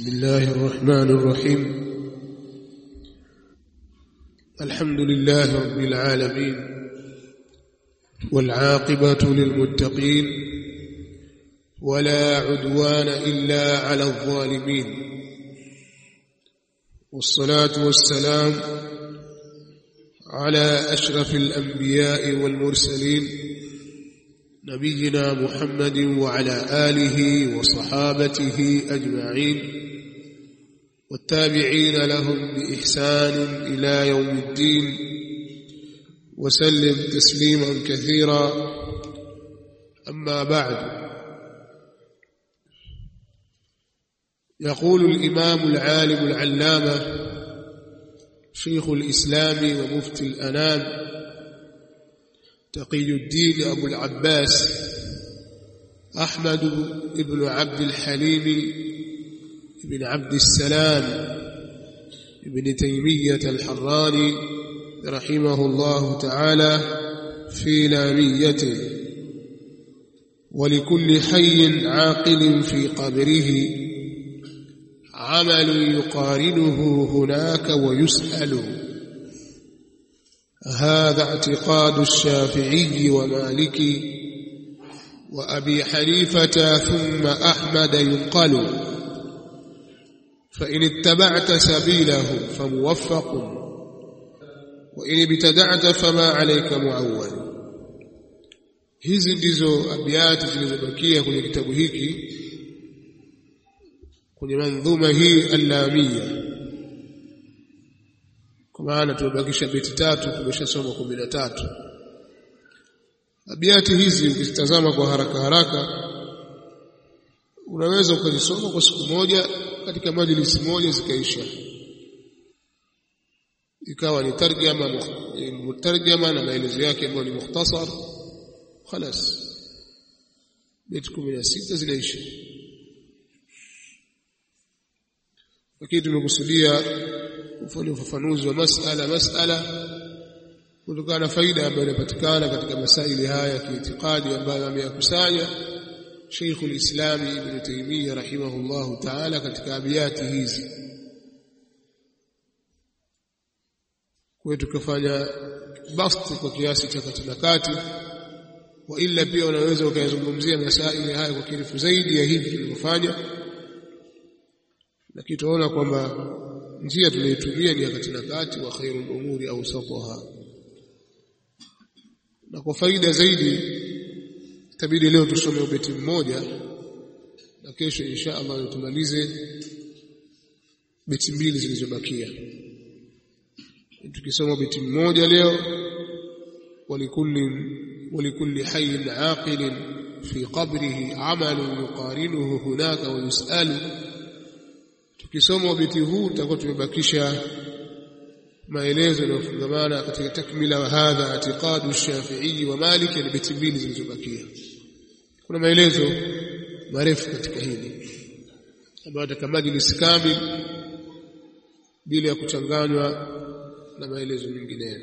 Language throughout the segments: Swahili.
بسم الله الرحمن الرحيم. الحمد لله رب العالمين والعاقبة للمتقين ولا عدوان إلا على الظالمين. والصلاة والسلام على أشرف الأنبياء والمرسلين نبينا محمد وعلى آله وصحابته أجمعين. والتابعين لهم بإحسان إلى يوم الدين. وسلم تسليما كثيرا. أما بعد. يقول الإمام العالم العلامة شيخ الإسلام ومفتي الأنام تقي الدين أبو العباس أحمد بن عبد الحليم بن عبد السلام بن تيمية الحراني رحمه الله تعالى في لاميته ولكل حي عاقل في قبره عمل يقارنه هناك ويسأل. هذا اعتقاد الشافعي ومالك وأبي حنيفة ثم أحمد ينقل. فإن اتبعت سبيله فموفق وإن ابتدعت فما عليك معول hizi ndizo abiati zilizobakia kwenye kitabu hiki kwenye mandhuma hii allamia kwa maana tumebakisha beti tatu tumeshasoma kumi na tatu abiati hizi ukizitazama kwa haraka haraka unaweza ukazisoma kwa siku moja katika majlisi moja zikaisha, ikawa ni tarjama mutarjama na maelezo yake ambayo ni mukhtasar. Khalas, beti na sita zikaisha, lakini tumekusudia kufanya ufafanuzi wa masala masala kutokana na faida ambayo inapatikana katika masaili haya ya kiitikadi ambayo ameyakusanya. Sheikh al-Islam Ibn Taymiyyah rahimahullahu ta'ala katika abiyati hizi. Kwa tukafanya basti kwa kiasi cha katikati wa ila pia unaweza ukayazungumzia masaili haya kwa kirefu zaidi ya hivi tulivyofanya. Lakini tunaona kwamba njia tuliyotumia ni ya kati kati wa khairul umuri awsatuha. Na kwa faida zaidi tabidi leo tusome ubeti mmoja na kesho insha Allah tumalize beti mbili zilizobakia. Tukisoma beti mmoja leo walikulli walikulli hayyin aqilin fi qabrihi amalu yuqarinuhu hunaka wa yusalu. Tukisoma ubeti huu tutakuwa tumebakisha maelezo yanayofungamana katika takmila wa hadha atiqadu shafi'i wa malik ni beti mbili zilizobakia kuna maelezo marefu katika hili ambayo katika majlis kamil bila ya kuchanganywa na maelezo mengineyo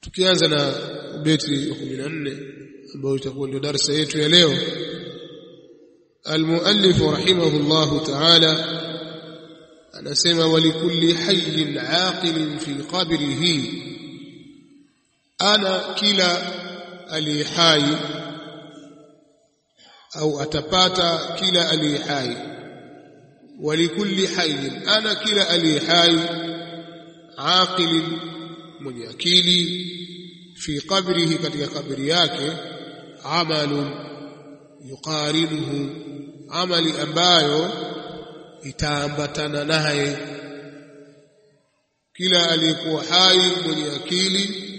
tukianza na beti wa 14 ambayo itakuwa ndio darasa yetu ya leo المؤلف رحمه الله تعالى anasema walikulli hayyin aqilin fi qabrihi ana kila alihai au atapata kila alihai walikulli hayyin ana kila alihai aqilin mwenye akili fi qabrihi katika kabri yake amalun yuqarinuhu amali ambayo itaambatana naye. Kila aliyekuwa hai mwenye akili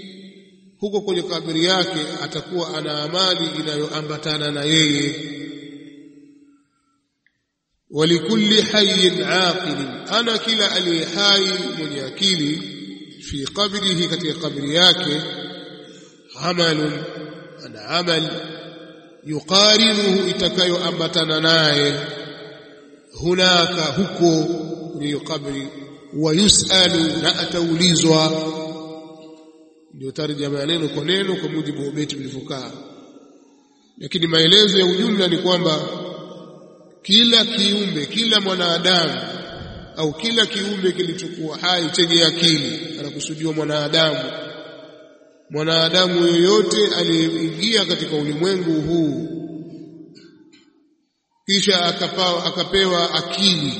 huko kwenye kaburi yake atakuwa ana amali inayoambatana na yeye. Walikulli hayyin aqilin ana kila aliye hai mwenye akili fi qabrihi katika kaburi yake amalun ana amal yuqarinuhu itakayoambatana naye. Hunaka huko kwenye kaburi, wa yusalu na ataulizwa ndio tarjama ya neno kwa neno kwa mujibu wa beti vilivyokaa. Lakini maelezo ya ujumla ni kwamba kila kiumbe kila mwanadamu au kila kiumbe kilichokuwa hai chenye akili anakusudiwa mwanadamu. Mwanadamu yoyote aliyeingia katika ulimwengu huu kisha akapawa, akapewa akili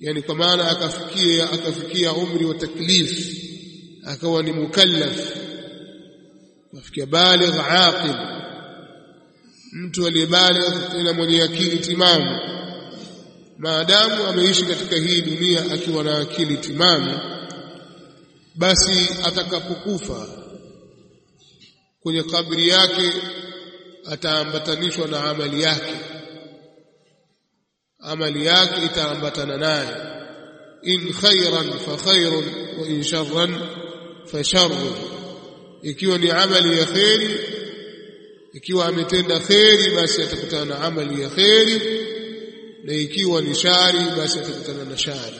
yani kwa maana akafikia akafikia umri wa taklif akawa ni mukallaf nafikia baligh aqil. Mtu aliyebaligh tena mwenye akili timamu. Maadamu ameishi katika hii dunia akiwa na akili timamu basi atakapokufa kwenye kabri yake ataambatanishwa na amali yake. Amali yake itaambatana naye. In khairan fa khairun wa in sharran fa sharrun ikiwa ni amali ya kheri ikiwa ametenda kheri basi atakutana na amali ya kheri na ikiwa ni shari basi atakutana na shari.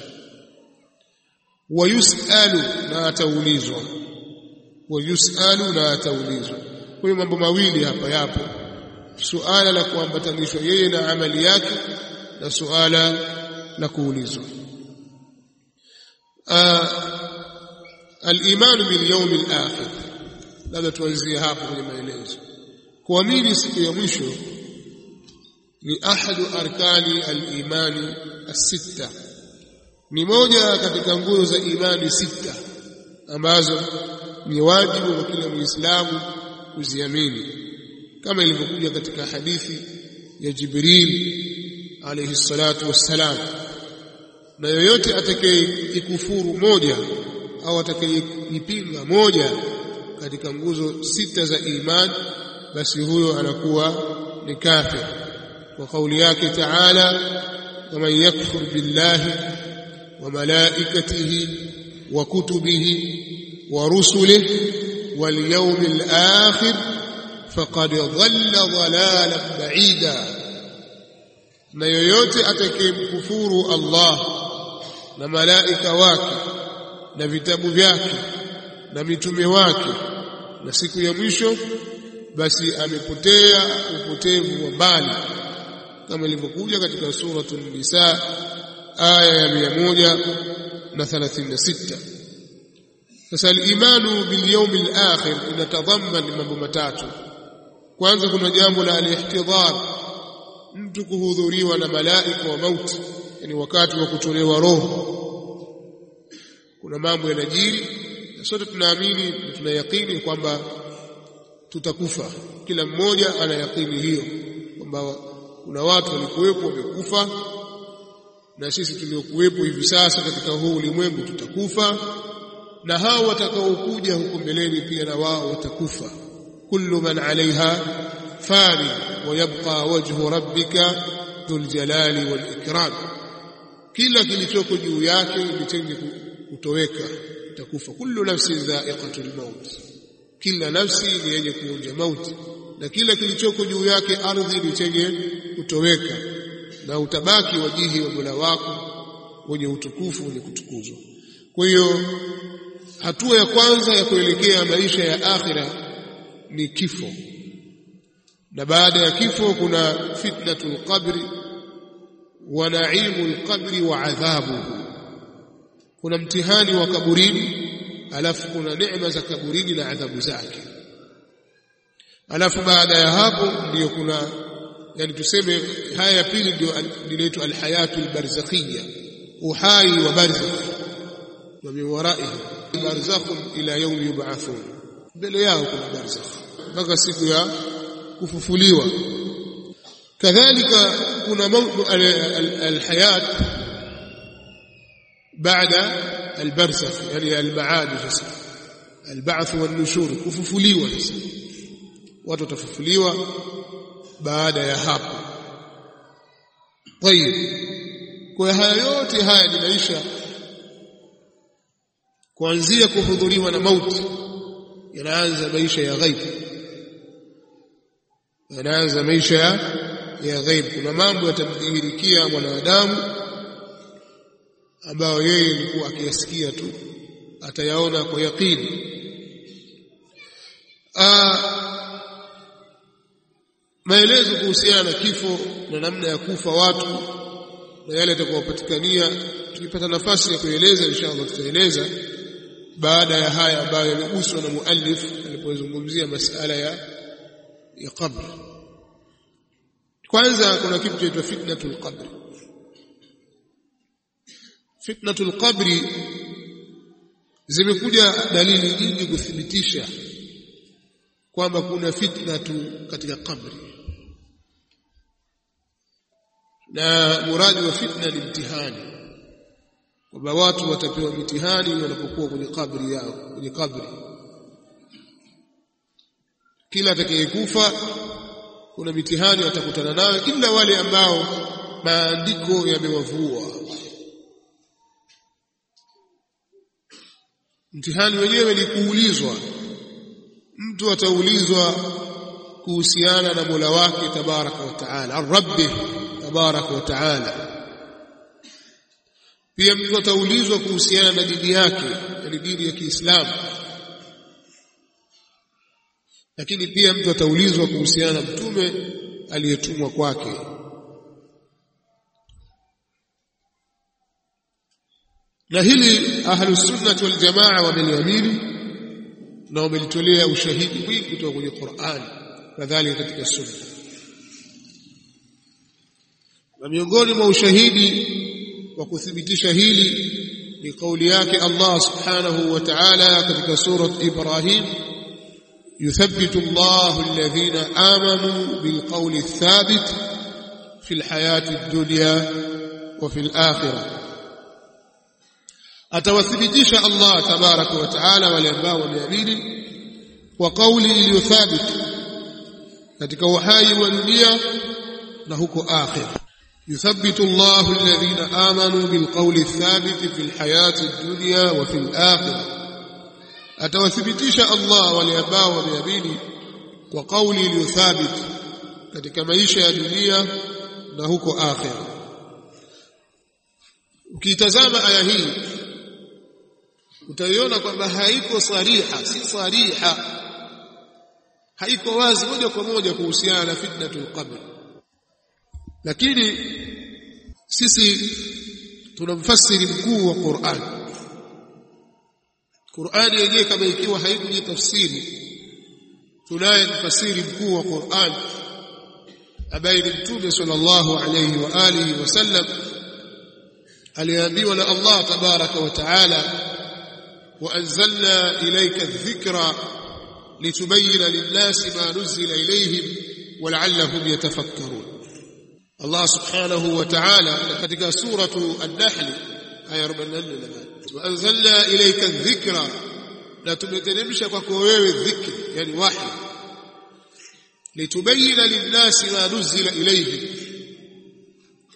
Wayusalu na ataulizwa. Wayusalu na ataulizwa. Kwa mambo mawili hapa yapo. Suala la kuambatanishwa yeye na amali yake na suala la kuulizwa al-iman bil yawm al-akhir. Labda tuanzie hapo kwenye maelezo. Kuamini siku ya mwisho ni ahadu arkani al-imani as-sitta. Ni moja katika nguzo za imani sita ambazo ni wajibu kwa kila muislamu kuziamini. Kama ilivyokuja katika hadithi ya Jibril alayhi salatu wassalam. Na yoyote atakayekufuru moja au atakayeipinga moja katika nguzo sita za iman basi huyo anakuwa ni kafir kwa kauli yake taala kama yakfur billahi wa malaikatihi wa kutubihi wa rusulihi wal yawmil akhir faqad dhalla dhalalan ba'ida na yoyote atakayemkufuru Allah na malaika wake na vitabu vyake na mitume wake. Na siku ya mwisho basi amepotea upotevu wa mbali kama ilivyokuja katika suratul nisa aya ya mia moja na thelathini na sita. Sasa al-imanu bil yawmil akhir inatadhaman mambo matatu. Kwanza kuna jambo la al-ihtidhar mtu kuhudhuriwa na malaika wa mauti yani wakati wa kutolewa roho kuna mambo yanajiri na sote tunaamini na tunayakini kwamba tutakufa. Kila mmoja ana yakini hiyo kwamba kuna watu walikuwepo wamekufa, na sisi tuliokuwepo hivi sasa katika huu ulimwengu tutakufa, na hao watakaokuja huko mbeleni pia na wao watakufa. kullu man alaiha fani wa yabqa wajhu rabbika dhul jalali wal ikram, kila kilichoko juu yake ni kutoweka itakufa. Kullu nafsin dha'iqatul maut. Kila nafsi ni yenye kuonja mauti na kila kilichoko juu yake ardhi ni chenye kutoweka na utabaki wajihi wa Mola wako wenye utukufu wenye kutukuzwa. Kwa hiyo hatua ya kwanza ya kuelekea maisha ya akhira ni kifo. Na baada ya kifo kuna fitnatul qabri wa naimul qabri wa adhabuhu kuna mtihani wa kaburini alafu kuna neema za kaburini na adhabu zake. Alafu baada ya hapo ndiyo kuna yani tuseme haya ya pili ndio linaitwa alhayatu albarzakhia uhai wa barzakh wa min waraihi ila yawm yub'athun. Mbele yao kuna barzakh mpaka siku ya kufufuliwa. Kadhalika kuna alhayat baada البرزخ يعني البعاد sasa البعث والنشور kufufuliwa sasa watu watafufuliwa baada ya hapo. Tayib kwa haya yote haya ni maisha kuanzia kuhudhuriwa na mauti. Yanaanza maisha ya ghaibu yanaanza maisha ya, ghaibu kuna mambo yatamdhihirikia mwanadamu ambayo yeye alikuwa akiyasikia tu atayaona kwa yakini maelezo kuhusiana na kifo na namna ya kufa watu na yale yatakayopatikania tukipata nafasi ya kueleza inshallah tutaeleza baada ya haya ambayo yameguswa na muallif alipozungumzia masala ya ya qabr. Kwanza kuna kitu chaitwa fitnatul qabr fitnatul qabri zimekuja dalili nyingi kuthibitisha kwamba kuna fitna tu katika kabri na muradi wa fitna ni mtihani kwamba watu watapewa mitihani wanapokuwa kwenye kabri yao kwenye kabri kila atakayekufa kuna mitihani watakutana nayo ila wale ambao maandiko yamewavua mtihani wenyewe ni kuulizwa. Mtu ataulizwa kuhusiana na Mola wake tabaraka wa taala ar-rabbi tabaraka wa taala. Pia mtu ataulizwa kuhusiana na dini yake yani dini ya Kiislamu. Lakini pia mtu ataulizwa kuhusiana na mtume aliyetumwa kwake na hili ahlus sunnah wal jamaa wameliamini na wamelitolea ushahidi mwingi kutoka kwenye Qur'an kadhalika katika sunna na miongoni mwa ushahidi wa kuthibitisha hili ni kauli yake Allah subhanahu wa ta'ala katika surat Ibrahim يثبت الله الذين آمنوا بالقول الثابت في الحياة الدنيا وفي الآخرة atawathibitisha Allah tabaraka wa taala wale ambao wameamini kwa kauli iliyothabit katika uhai wa dunia na huko akhira yuthabbitu Allahu alladhina amanu bilqawli thabit fil hayati dunya wa fil akhirah atawathibitisha Allah wale ambao wameamini kwa kauli iliyothabit katika maisha ya dunia na huko akhira ukitazama aya hii utaiona kwamba haiko sariha si sariha. Haiko wazi moja kwa moja kuhusiana na fitnatul qabr. Lakini sisi tuna mfasiri mkuu wa Qur'an. Qur'ani yenyewe kama ikiwa haikuji tafsiri tunaye mfasiri mkuu wa Qur'an ambaye ni Mtume sallallahu alayhi wa alihi wasallam aliambiwa na Allah tabaraka wa taala وأنزلنا إليك الذكر لتبين للناس ما نزل إليهم ولعلهم يتفكرون. الله سبحانه وتعالى كتك سورة النحل آية وأنزلنا إليك الذكر. لا تمتنمش فكوير الذكر يعني واحد. لتبين للناس ما نزل إليهم.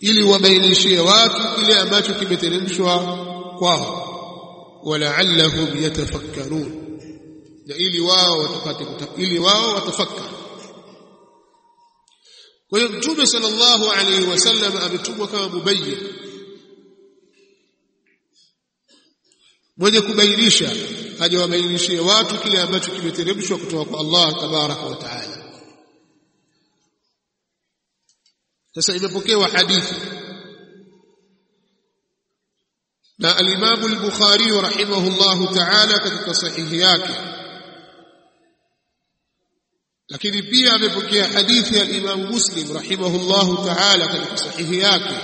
إلي وبين الشيوات إلي أماتك متنمشها قاهم walaallahum yatafakkarun. Na ili wao watapate ili wao watafakari kwa hiyo mtume sallallahu alaihi wasallam ametumwa kama mubayyin. Mwenye kubainisha aje wabainishie watu kile ambacho kimeteremshwa kutoka kwa Allah tabaraka wa taala. Sasa imepokewa hadithi. Na al-Imam al-Bukhari rahimahullahu ta'ala katika sahihi yake lakini pia amepokea hadithi ya al-Imam Muslim rahimahullahu ta'ala katika sahihi yake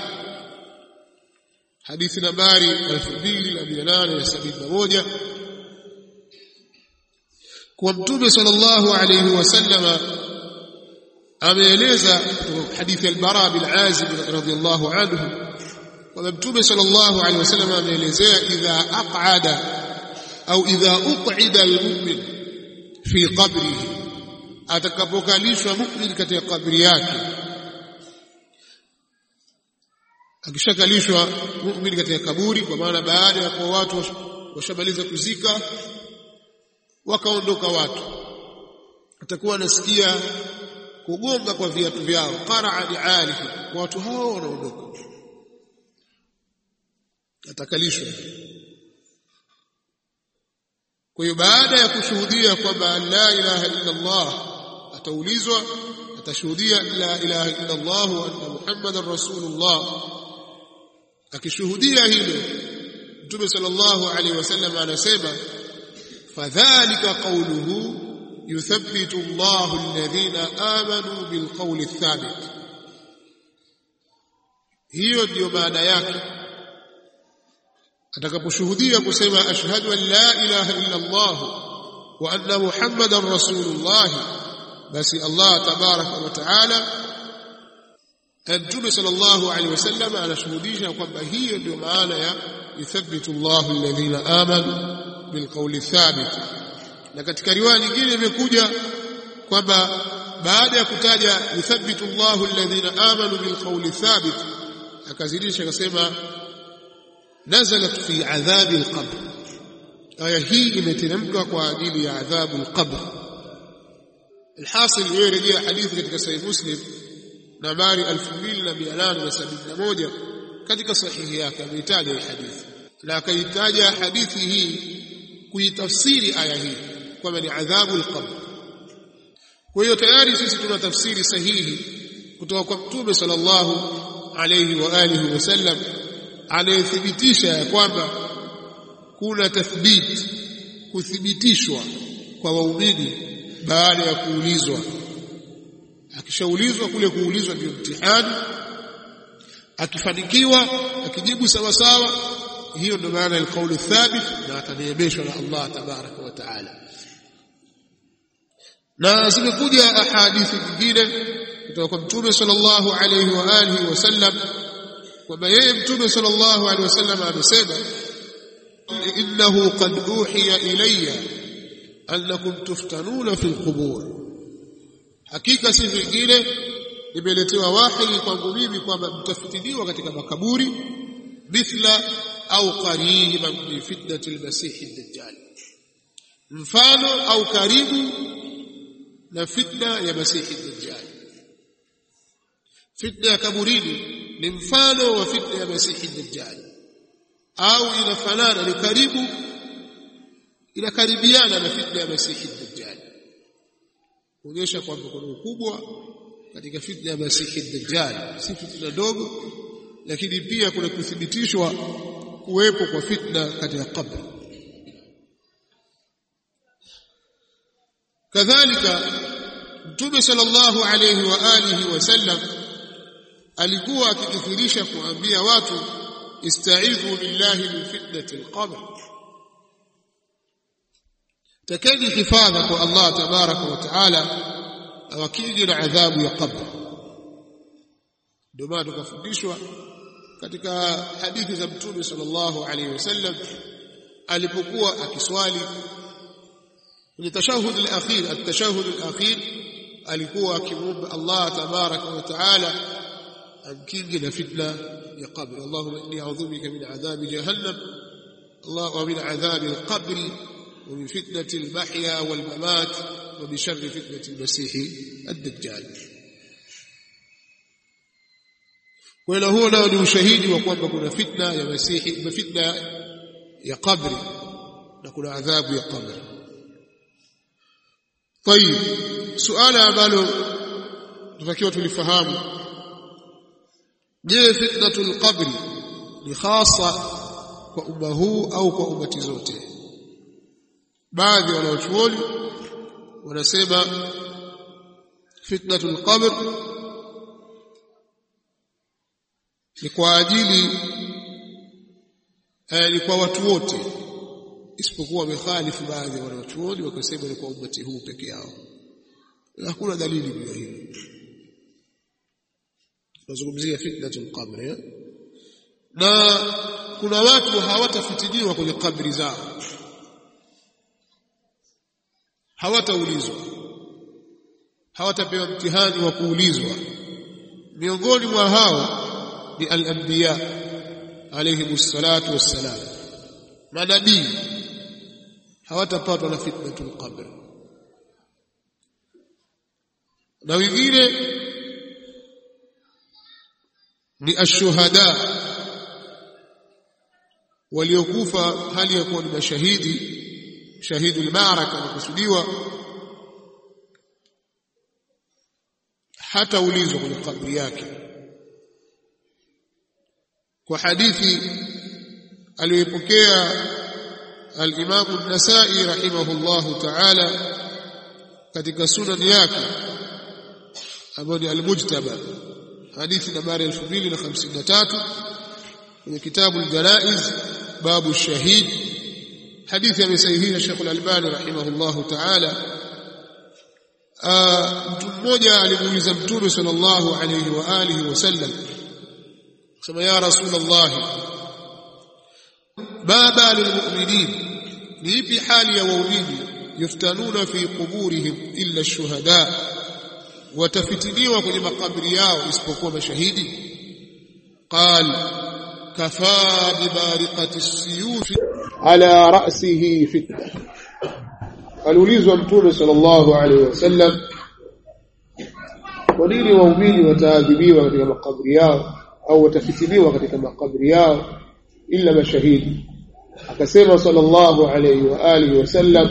hadithi nambari 2871 kwa mtume sallallahu alayhi wasallama ameeleza hadithi al-Bara bin Azib radhiyallahu anhu kwamba mtume sallallahu alaihi wasallam ameelezea idha aq'ada au idha uq'ida almu'min fi qabrihi atakapokalishwa mu'min katika kabri yake. Akishakalishwa mu'min katika kaburi kwa maana baada ya kuwa watu washamaliza kuzika wakaondoka watu. Atakuwa anasikia kugonga kwa viatu vyao qara'a bi'alihi watu hao wanaondoka atakalishwa kwa hiyo baada ya kushuhudia kwamba la ilaha illa Allah ataulizwa atashuhudia la ilaha illa Allah wa anna Muhammadar Rasulullah. Akishuhudia hilo Mtume sallallahu alaihi wasallam anasema fadhalika qawluhu yuthabbitu Allahu alladhina amanu bilqawli thabit. Hiyo ndiyo maana yake atakaposhuhudia kusema ashhadu an la ilaha illa Allah wa anna muhammadan Rasulullah basi Allah tabaraka wa taala Mtume sallallahu alaihi wasallam anashuhudisha kwamba hiyo ndio maana ya yuthabbitu Allahu alladhina amanu bilqawli thabit. Na katika riwaya nyingine imekuja kwamba baada ya kutaja yuthabbitu Allahu alladhina amanu bilqawli thabit akazidisha akasema nazalat fi adhabi alqabr. Aya hii imeteremka kwa ajili ya adhabu alqabr. Alhasil iyorejea hadithi katika sahih muslim nambari 2871 katika sahihi yake ameitaja hii hadithi. Na akaitaja hadithi hii kuitafsiri aya hii kwamba ni adhabu alqabr. Kwa hiyo tayari sisi tuna tafsiri sahihi kutoka kwa mtume sallallahu alayhi wa alihi wasallam anayethibitisha ya kwamba kuna tathbit kuthibitishwa kwa waumini baada ya kuulizwa. Akishaulizwa kule kuulizwa ndio mtihani. Akifanikiwa akijibu sawa sawa hiyo ndio maana ya kauli thabit na ataneemeshwa na Allah tabaraka wa taala. Na zimekuja ahadithi nyingine kutoka kwa mtume sallallahu alayhi wa alihi wasallam kwamba yeye mtume sallallahu alaihi wasallam amesema innahu qad uhiya ilayya annakum tuftanuna fi lqubur hakika si vingine nimeletewa wahi kwangu mimi kwamba mtafitiniwa katika makaburi mithla au qariba min fitnati lmasihi ad-dajjal. Mfano au karibu na fitna ya masihi ad-dajjal fitna ya kaburini ni mfano wa fitna ya masihi ad-dajjal au inafanana ni karibu inakaribiana na fitna ya masihi ad-dajjal kuonyesha kwamba kuna ukubwa katika fitna ya masihi ad-dajjal si fitna ndogo lakini pia kuna kuthibitishwa kuwepo kwa fitna katika kabri. Kadhalika mtume sallallahu alayhi wa alihi wasallam alikuwa akikithirisha kuambia watu ista'idhu billahi min fitnati al-qabr takeni hifadha kwa Allah tabaraka wa taala awakinge na adhabu ya qabr ndio maana tukafundishwa katika hadithi za mtume sallallahu alaihi wasallam alipokuwa akiswali kwenye tashahud al-akhir at-tashahud al-akhir alikuwa akimwomba Allah tabaraka wa taala أنكرنا فتنة يا قبر. اللهم إني أعوذ بك من عذاب جهنم. الله ومن عذاب القبر ومن فتنة المحيا والممات ومن شر فتنة المسيح الدجال. وإلى هنا لا نشهد وقوم بكنا فتنة يا مسيح بفتنة يا قبر. نكون عذاب يا قبر. طيب سؤال أمال تفكيوت لفهامه je fitnatul qabri ni hasa kwa umma huu au kwa ummati zote? Baadhi ya wanachuoni wanasema fitnatul qabr ni kwa ajili eh, ni kwa watu wote isipokuwa wamekhalifu baadhi ya wanachuoni wakasema ni kwa ummati huu peke yao. Hakuna dalili juu ya tunazungumzia fitnatul qabr eh? na kuna watu hawatafitiniwa kwenye kabri zao. Hawataulizwa. Hawatapewa mtihani wa kuulizwa. Miongoni mwa hao ni al-anbiya alayhi salatu wassalam. Manabii hawatapatwa na fitnatul qabr. Na wengine ni ashuhada waliokufa hali ya kuwa ni mashahidi shahidu al-ma'raka nakusudiwa hata ulizwa kwenye kabri yake. Kwa hadithi aliyoipokea al-Imam an-Nasa'i rahimahullahu ta'ala katika sunan yake ambayo ni al-Mujtaba hadithi nambari 2053 kwenye kitabu al-Jalaiz babu shahid. Hadithi amesahihisha Sheikh al-Albani rahimahullahu ta'ala. Mtu mmoja alimuuliza mtume sallallahu alayhi wa alihi wasallam sema ya rasulullah baba lilmu'minin ni ipi hali ya waumini yuftanuna fi quburihim illa ash-shuhada watafitiliwa kwenye makaburi yao isipokuwa mashahidi? Qal kafaa bibariqati siyufi ala ra'sihi fitna aliulizwa mtume sallallahu alaihi wasallam kwa nini waumini wataadhibiwa katika makaburi yao au watafitiliwa katika makaburi yao illa mashahidi? Akasema sallallahu alaihi wa alihi wasallam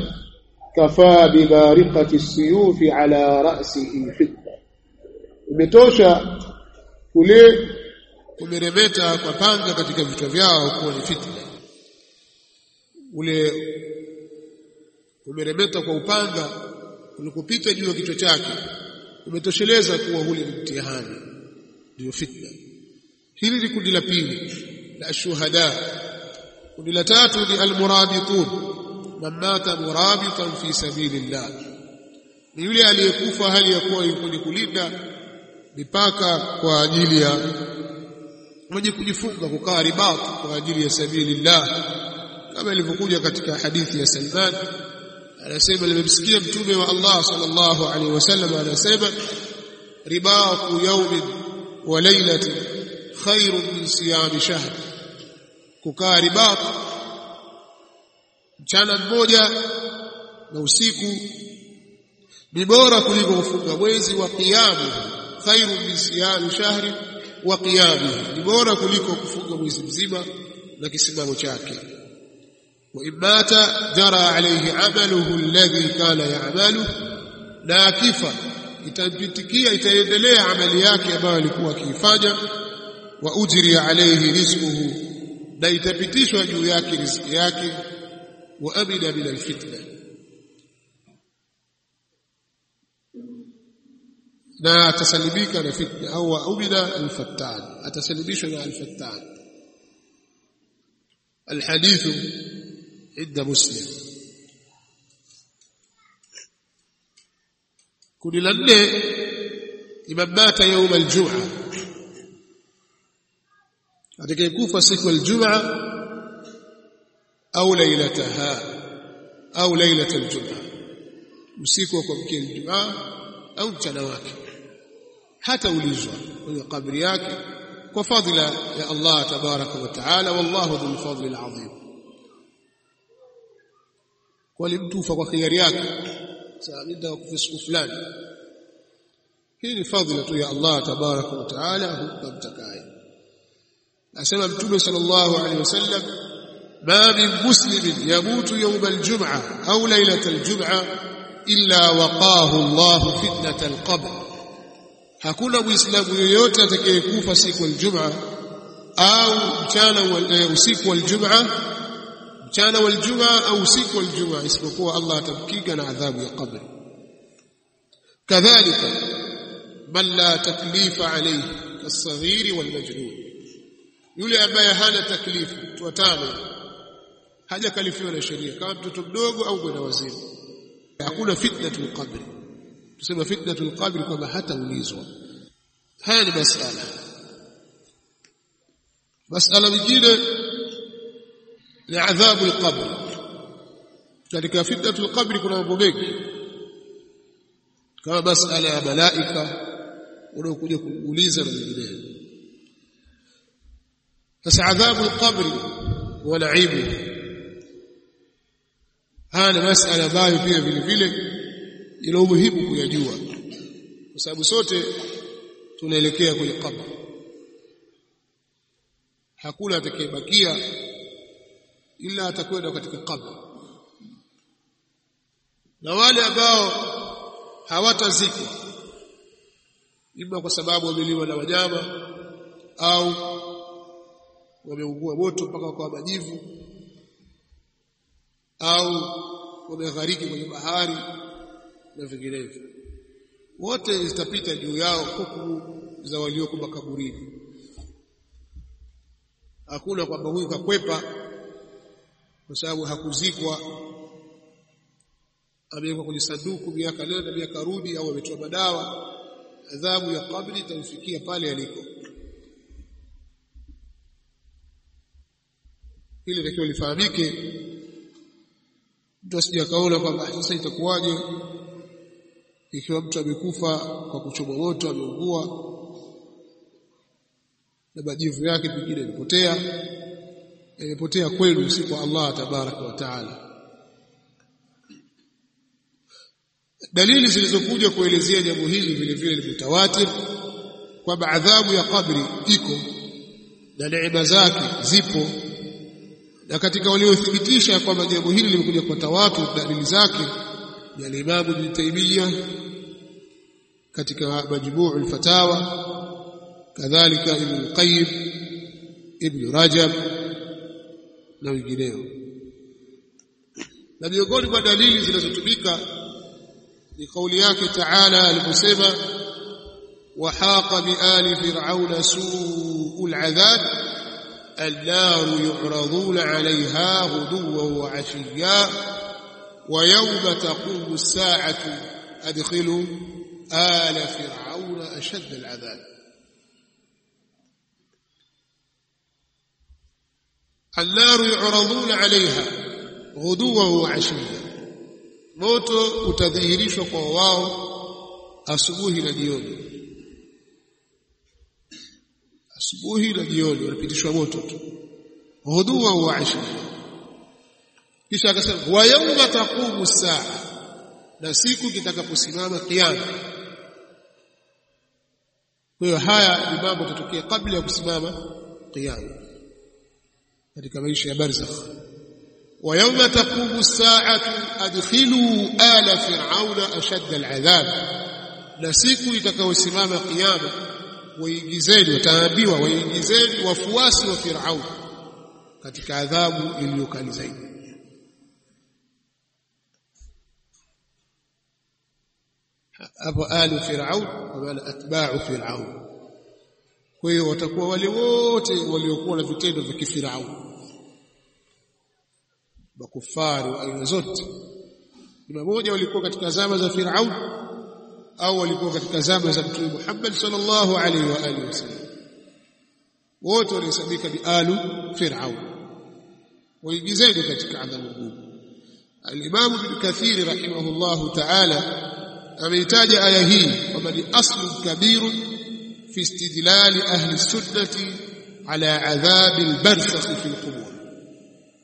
kafaa bibariqati siyufi ala ra'sihi fitna imetosha kule kumeremeta kwa panga katika vichwa vyao kuwa ni fitna. Ule umeremeta kwa upanga ulikupita juu ya kichwa chake umetosheleza kuwa huli ni mtihani ndio fitna. Hili ni kundi la pili la shuhada. Kundi la tatu ni almurabitun man mata murabitan fi sabilillah. Ni yule aliyekufa hali ya kuwa yuko kulinda mipaka kwa ajili ya mwenye kujifunga kukaa ribat kwa ajili ya sabilillah. Kama ilivyokuja katika hadithi ya Salman anasema nimemsikia mtume wa Allah sallallahu alaihi wasallam anasema ribatu yawmin wa laylatin khairun min siyami shahr. Kukaa ribat mchana mmoja na usiku ni bora kuliko kufunga mwezi wa qiyamu khairu min shahri wa qiyami ni bora kuliko kufunga mwezi mzima na kisimamo chake. Wa ibata jara alayhi amaluhu alladhi kana ya'malu na akifa itampitikia itaendelea amali yake ambayo alikuwa akiifanya. Wa ujri alayhi rizquhu na itapitishwa juu yake riziki yake. وأبدا من الفتنة. لا تسلبيك على فتنة هو أبدا الفتان. أتسلبيش على الفتان. الحديث عند مسلم. كن لنه لمن مات يوم الجمعة. هذا كيف يكون الجمعة au lailataha au lailata aljum'a. Usiku wa kuamkia aljum'a au mchana wake. Hata ulizwa kwenye kabri yake kwa fadhila ya Allah tabaraka wa taala wallahu dhul fadli alazim. Kwani mtu kwa khiari yake sasa nenda siku fulani. Hii ni fadhila tu ya Allah tabaraka wa taala humpa mtakaye asema mtume sallallahu alaihi wasallam ma min muslimin yamutu yawm aljum'a au laylat aljum'a illa waqahu Allah fitnat alqabr hakuna muislamu yoyote atakayekufa siku aljum'a au mchana wa usiku wa aljum'a mchana wa aljum'a au usiku wa aljum'a isipokuwa Allah atamkinga na adhabu ya qabri kadhalika man la taklifa alayhi kas-saghir wal-majnun yule ambaye hana taklifu mtu watano hajakalifiwa na sheria kama mtoto mdogo au bwana wazima hakuna fitnatul qabri tuseme fitnatul qabri kwamba hata ulizwa haya ni masala masala nyingine ni adhabu alqabr katika fitnatul qabri kuna mambo mengi kama masala ya malaika unaokuja kuuliza na vinginevyo sasa adhabu alqabri wa naibu haya ni masala ambayo pia vile vile ina umuhimu kuyajua. Kwa sababu sote tunaelekea kwenye kabla hakuna atakayebakia ila atakwenda katika kabla na wale ambao hawatazikwa ima kwa sababu wameliwa na wanyama au wameugua moto mpaka wakawa majivu au wameghariki kwenye bahari na vinginevyo. Wote zitapita juu yao hukumu za walioko makaburini. Hakuna kwamba huyu kakwepa kwa sababu hakuzikwa amewekwa kwenye sanduku miaka leo na miaka rudi au ametoa madawa. Adhabu ya kabri itamfikia pale aliko. Hili takiwa lifahamike mtu asije kaona kwamba sasa itakuwaje? Ikiwa mtu amekufa kwa kuchomwa moto ameugua na majivu yake pengine yamepotea yamepotea kwenu si kwa Allah tabaraka wa taala. Dalili zilizokuja kuelezea jambo hili vile vile ni mutawatir kwamba adhabu ya kabri iko na neema zake zipo na katika waliothibitisha kwamba jambo hili limekuja kwa watu dalili zake ni alimamu Ibn katika majmuu al-fatawa kadhalika Ibn Qayyim Ibn Rajab na wengineo. Na miongoni mwa dalili zinazotumika ni kauli yake Taala aliposema wahaqa biali fir'auna su'ul 'adhab النار يعرضون عليها غدوا وعشيا ويوم تقوم الساعة. أدخلوا آل فرعون أشد العذاب. النار يعرضون عليها غدوا وعشيا. moto utadhihirishwa kwa wao asubuhi asubuhi na jioni wanapitishwa moto tu ghudua wa ashiya kisha akasema wa yawma taqumu saa na siku kitakaposimama kiyama kwa haya mambo yatatokea kabla ya kusimama kiyama katika maisha ya barzakh wa yawma taqumu saatu adkhilu ala fir'auna ashadda al'adhab na siku itakayosimama kiyama waingizeni wataambiwa waingizeni wafuasi wa Firaun katika adhabu iliyokali zaidi. Hapo alu Firaun wala atba'u Firaun kwa hiyo watakuwa wale wote waliokuwa na vitendo vya kifiraun makufari wa aina zote. Kuna mmoja walikuwa katika zama za Firaun au walikuwa katika zama za Mtume Muhammad sallallahu alaihi wa alihi wasallam. Wote walihesabika ni alu Firaun. Waingizeni katika adhabu ngumu Al-Imam Ibn Kathir rahimahullahu ta'ala ameitaja aya hii kwamba ni aslu kabiru fi istidlali ahli sunnati ala adhabi al-barzakh fi al-qubur.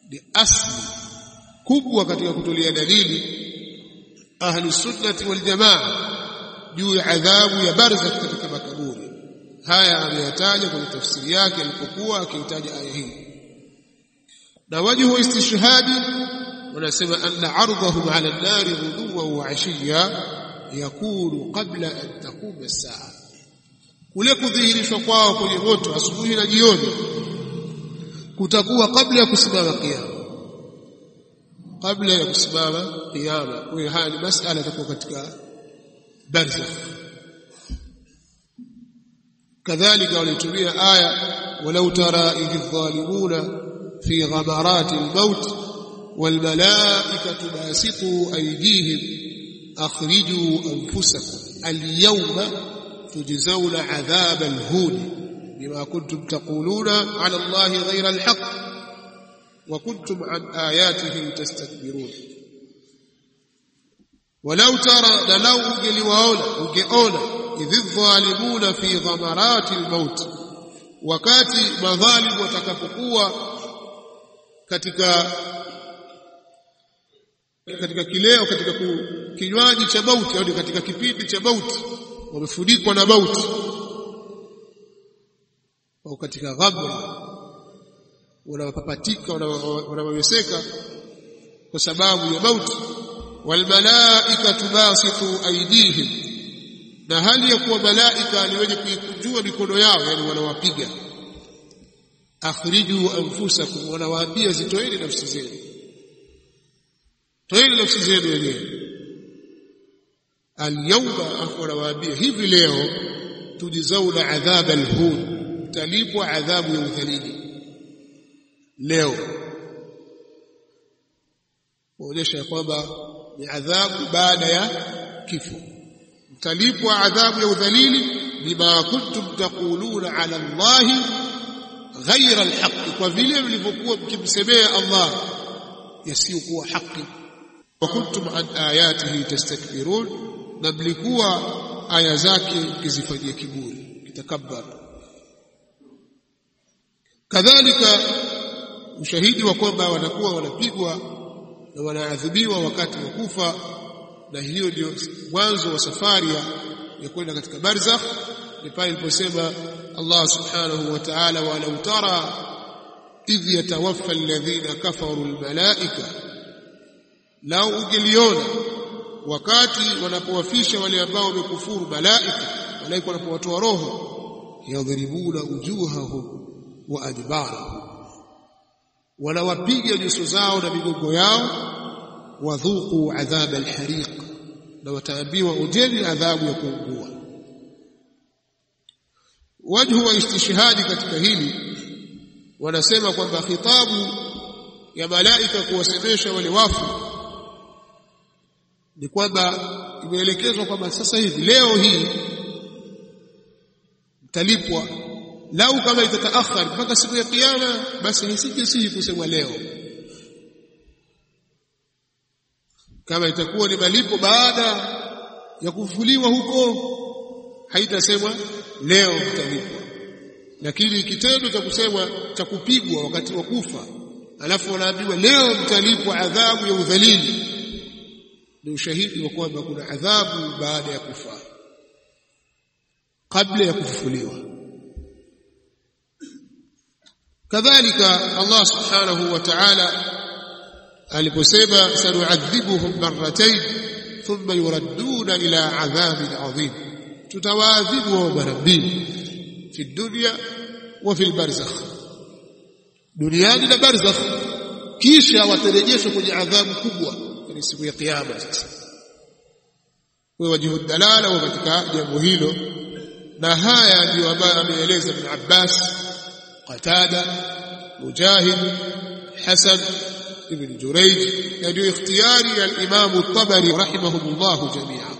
Ni asli kubwa katika kutolea dalili ahli sunnati wal jamaa juu ya adhabu ya barzakh katika makaburi. Haya ameyataja kwenye tafsiri yake alipokuwa akiitaja aya hii. Na wajhu istishhadi wanasema anna ardhahum ala an-nari wa ashiya yakunu qabla an taquma as-saa. Kule kudhihirishwa kwao kwenye moto asubuhi na jioni kutakuwa kabla ya kusimama kiyama kabla ya kusimama kiyama kwa hiyo haya ni masala yatakuwa katika barzakh kadhalika walitumia aya walau tara idh fi ghamarati al-maut والملائكة باسطوا أيديهم أخرجوا أنفسكم اليوم تجزون عذاب الهون بما كنتم تقولون على الله غير الحق وكنتم عن آياته تستكبرون. walau tara na lau ungeliwaona ungeona idhi dhalimuna fi dhamarati lmauti wakati madhalimu watakapokuwa katika katika kileo katika kinywaji cha mauti au katika kipindi cha mauti wamefunikwa na mauti au katika ghamra wanapapatika wanaweweseka kwa sababu ya mauti walmalaikatu basitu aidihim na hali ya kuwa malaika ni wenye kuikunjua mikono yao yani wanawapiga. Akhriju anfusakum wanawaambia zitoeni nafsi zenu. Toeni nafsi zenu wenyewe. Alyawma afu wanawaambia hivi leo tujizauna adhaba alhun mtalipwa adhabu ya udhalili leo. Kuonyesha kwamba ni adhabu baada ya kifo. Mtalipwa adhabu ya udhalili bima kuntum taquluna ala Allahi ghaira alhaq kwa vile mlivyokuwa mkimsemea Allah yasiyokuwa haki wa kuntum an ayatihi tastakbirun na mlikuwa aya zake mkizifanyia kiburi kitakabbar. Kadhalika ushahidi wa kwamba wanakuwa wanapigwa na wanaadhibiwa wakati wa kufa na hiyo ndio mwanzo wa safari ya kwenda katika barzakh. Ni pale iliposema Allah subhanahu wa ta'ala wa law tara idh yatawaffa alladhina kafaru almalaika. Lau ungeliona wakati wanapowafisha wale ambao wamekufuru malaika malaika wanapowatoa roho yadhribuna ujuhahum wa adbarahum wanawapiga nyuso zao na migongo yao wadhuku adhab alhariq na wataambiwa ujeni adhabu ya kuungua wajhu wa istishhadi katika hili wanasema kwamba khitabu ya malaika kuwasemesha wale wafu ni kwamba imeelekezwa kwamba sasa hivi leo hii mtalipwa lau kama itataakhar mpaka siku ya kiyama basi nisije sihi kusemwa leo. Kama itakuwa ni malipo baada ya kufufuliwa huko haitasemwa leo mtalipwa. Lakini kitendo cha kusemwa cha kupigwa wakati wa kufa alafu wanaambiwa leo mtalipwa adhabu ya udhalili ni ushahidi wa kwamba kuna adhabu baada ya kufa. Kabla ya kufufuliwa kadhalika Allah subhanahu wa ta'ala aliposema sanuadhibuhum marratayn thumma yuradduna ila adhabin adhim. Tutawaadhibu wao mara mbili fi dunya wa fi barzakh. Duniani na barzakh. Kisha watarejeshwa kwenye adhabu kubwa ni siku ya kiyama. Kwa wajihu dalala katika jambo hilo. Na haya ndio ambayo ameeleza Ibn Abbas قتادة مجاهد حسن ابن جريج. يدعو اختياري الإمام الطبري رحمه الله جميعا.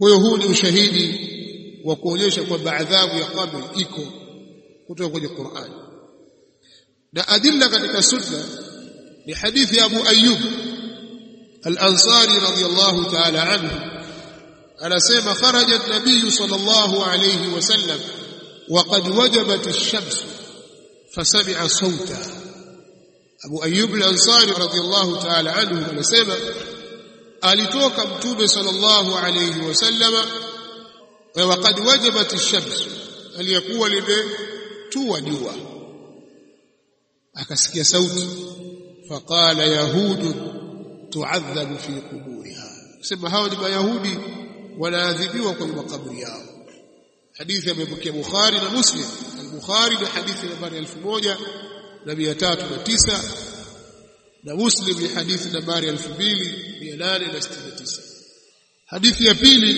ويهود شهيدي وكونيشه كبعذاب يا قبر إيكو قلت في القرآن. ده أدلة كتابه السنة لحديث أبو أيوب الأنصاري رضي الله تعالى عنه. على سيما خرج النبي صلى الله عليه وسلم وقد وجبت الشمس فسمع صوتا Abu Ayyub al-Ansari radiyallahu ta'ala anhu anasema alitoka mtume sallallahu alayhi wasallama وقد وجبت الشمس aliyakuwa limetua jua akasikia sauti faqala yahud tu'adhabu fi quburiha sema hawa ni mayahudi wanaadhibiwa kwenye makaburi yao hadithi amepokea Bukhari na Muslim. al-Bukhari ni hadithi nambari 1309 na 309 na, na Muslim ni hadithi nambari 2869 hadithi ya pili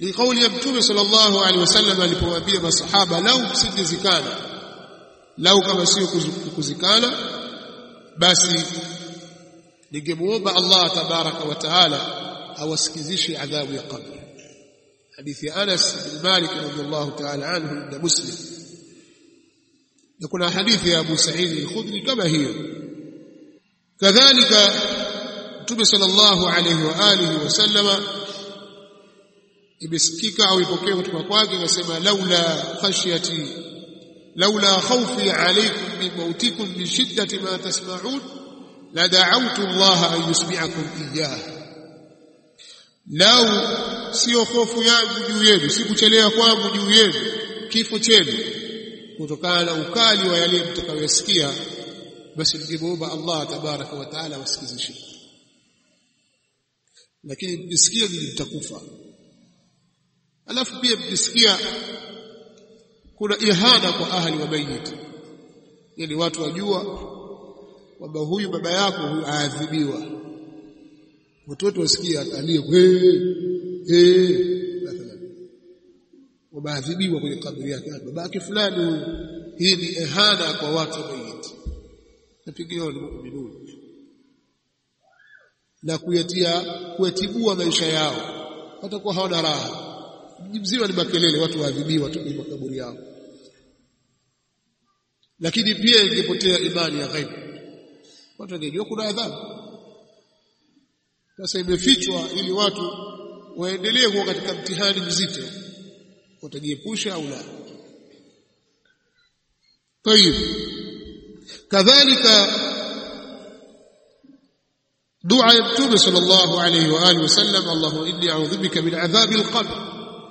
ni kauli ya Mtume sallallahu alaihi wasallam alipowaambia masahaba lau msingezikana lau kama sio kuzikana basi ningemuomba Allah tabaraka wa taala awasikizishe adhabu ya kabri حديث أنس بن مالك رضي الله تعالى عنه عند مسلم. يقول حديث أبو سعيد الخدري كما هي. كذلك نبي صلى الله عليه وآله وسلم يبسكيك أو يبوكيه كتبه كواكي يسمى لولا خشيتي لولا خوفي عليكم من موتكم من شدة ما تسمعون لدعوت الله أن يسمعكم إياه. Lau sio hofu yangu juu yenu sikuchelewa kwangu juu yenu kifo chenu. Kutokana na ukali wa yale mtakayosikia basi ningemuomba Allah tabaraka wa taala wasikizishe lakini mkisikia ni mtakufa. Alafu pia mkisikia kuna ihada kwa ahli wa bayiti yani watu wajua kwamba huyu baba yako huyu aadhibiwa watoto wasikie atalie eh eh wameadhibiwa kwenye kaburi yake babake fulani hii ni ehana kwa watu maiti napigiwa na pengine ni muumini na kuyatia kuyatibua maisha yao. Watakuwa hawana raha. Mji mzima ni makelele watu waadhibiwa tu kwenye makaburi yao. Lakini pia ingepotea imani ya ghaibu. Watu wangejua kuna adhabu sasa imefichwa ili watu waendelee kuwa katika mtihani mzito watajiepusha au la. طيب كذلك دعاء النبي صلى الله عليه واله وسلم اللهم اني اعوذ بك من عذاب القبر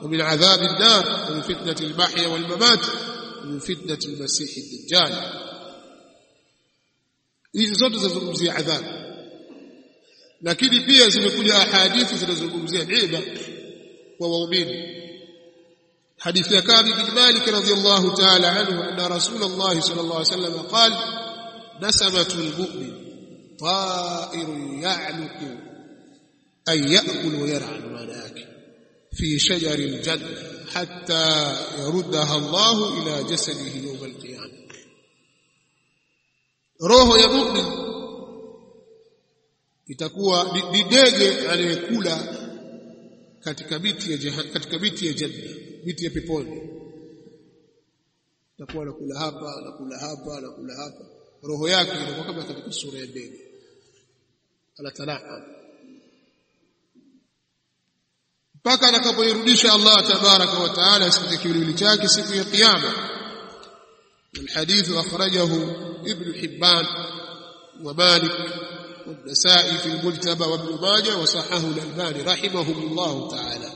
ومن عذاب النار ومن فتنه المحيا والممات ومن فتنه المسيح الدجال hizi zote zinazungumzia adhabu. Lakini pia zimekuja ahadithi zinazozungumzia neema kwa waumini حديث كعب بن مالك رضي الله تعالى عنه أن رسول الله صلى الله عليه وسلم قال نسمة المؤمن طائر يعلق أي يأكل ويرعى معناك في شجر الجنة حتى يردها الله إلى جسده يوم القيامة روح يا مؤمن itakuwa ni ndege anayekula katika miti ya jahan, katika miti ya janna miti ya peponi itakuwa anakula hapa anakula hapa anakula hapa roho yake inakuwa kama katika sura ya ndege anatanaa mpaka atakapoirudisha Allah tabaraka wa taala katika kiwiliwili chake siku ya kiyama الحديث أخرجه ابن حبان ومالك والنسائي في المجتبى وابن ماجه وصححه الألباني رحمهم الله تعالى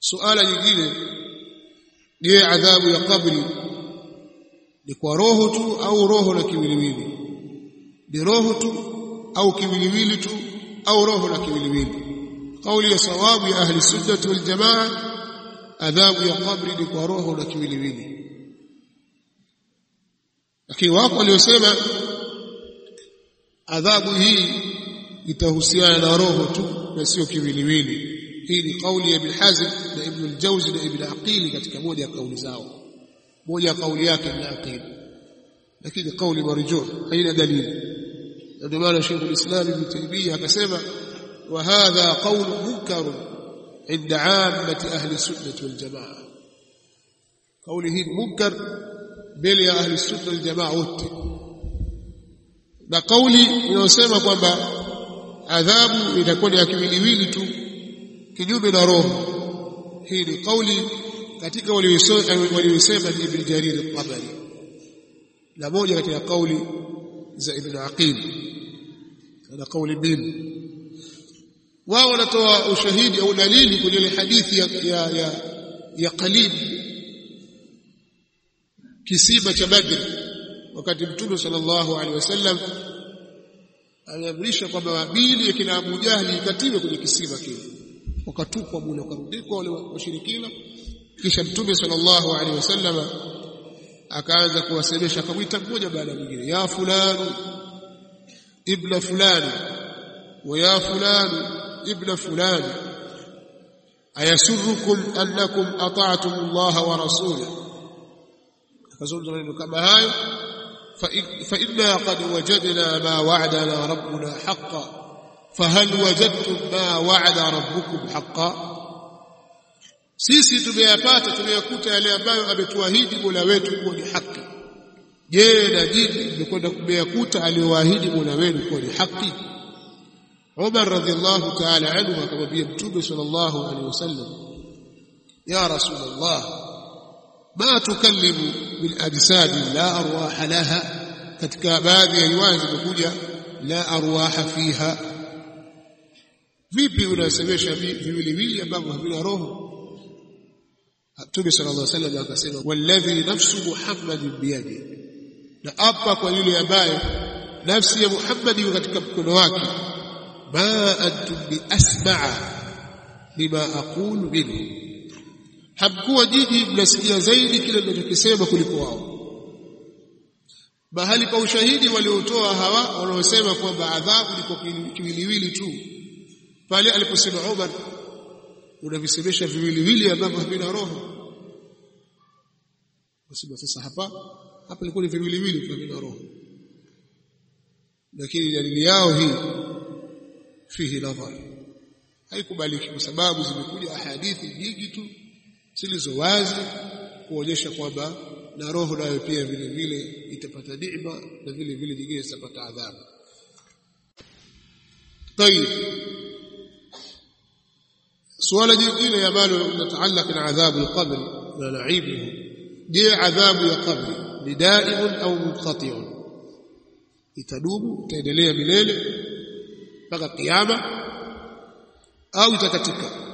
suala nyingine je adhabu ya kabri ni kwa roho tu au roho na kiwiliwili ni roho tu au kiwiliwili tu au roho na kiwiliwili kauli ya sawabu ya ahli sunnah wal jamaa adhabu ya kabri ni kwa roho na kiwiliwili lakini wako waliosema adhabu hii itahusiana na roho tu na sio kiwiliwili hii ni kauli ya Ibn na Ibn al-Jawzi na Ibn Aqil katika moja ya kauli zao moja ya kauli yake Ibn Aqil lakini kauli marjuh haina dalili ndio maana Sheikh al-Islam Ibn Taymiyyah akasema wa hadha qawl munkar عند عامة أهل السنة والجماعة قوله منكر بين أهل السنة والجماعة wote na kauli inayosema kwamba adhabu itakuwa ni ya kiwiliwili tu kinyume na roho. Hii ni kauli katika waliosema ni Ibn Jarir al-Tabari. Na moja kati ya kauli za Ibn Aqil. Na kauli mbili. Wao wanatoa ushahidi au dalili kwenye ile hadithi ya ya, ya, ya Qalib kisiba cha Badr wakati mtume sallallahu alaihi wasallam aliamrisha kwamba mabili ya kina Abu Jahli ikatiwe kwenye kisima kile. Wakatupwa mule wakarudikwa wale washirikina. Kisha mtume sallallahu alaihi wasallam akaanza kuwasemesha akamwita mmoja baada ya mwingine ya fulani ibna fulani wa ya fulani ibna fulani ayasurukum annakum ata'tum Allah wa rasula akazungumza maneno kama hayo فإنا قد وجدنا ما وعدنا ربنا حقا. فهل وجدتم ما وعد ربكم حقا؟ سيسي تبيا باتا تبيا كوتا يلي أبايو أبي تواهيد مولا ويتو كوني حق جينا جين بكونا كبيا كوتا واهيد مولا كوني حق عمر رضي الله تعالى عنه كما بيمتوب صلى الله عليه وسلم. يا رسول الله tukallimu bil ajsadi la arwaha laha katika baadhi ya riwaya zimekuja la arwaha fiha vipi unasemesha viwiliwili ambavyo havina roho Mtume sallallahu alaihi wasallam akasema walladhi nafsu Muhammadin biyadi na apa kwa yule ambaye nafsi ya Muhammad iko katika mkono wake ma antum biasmaa lima aqulu minhu hamkuwa jiji mnasikia zaidi kile ninachokisema kuliko wao. Mahali pa ushahidi waliotoa hawa wanaosema kwamba adhabu liko kiwiliwili tu. Pale aliposema Umar unavisemesha viwiliwili ambavyo havina roho. Kusema sasa hapa hapa ilikuwa ni viwiliwili havina roho. Lakini dalili yao hii fihi nadhar. Haikubaliki kwa sababu zimekuja ahadithi nyingi tu zilizo wazi kuonyesha kwamba na roho nayo pia vile vile itapata neema na vile vile nyingine zitapata adhabu. Tayib. Suala jingine ambalo linataallaq na adhabu al-qabr na naibuhu. Je, adhabu ya qabri ni daimun au munqati'un? Itadumu, itaendelea milele mpaka kiyama au itakatika?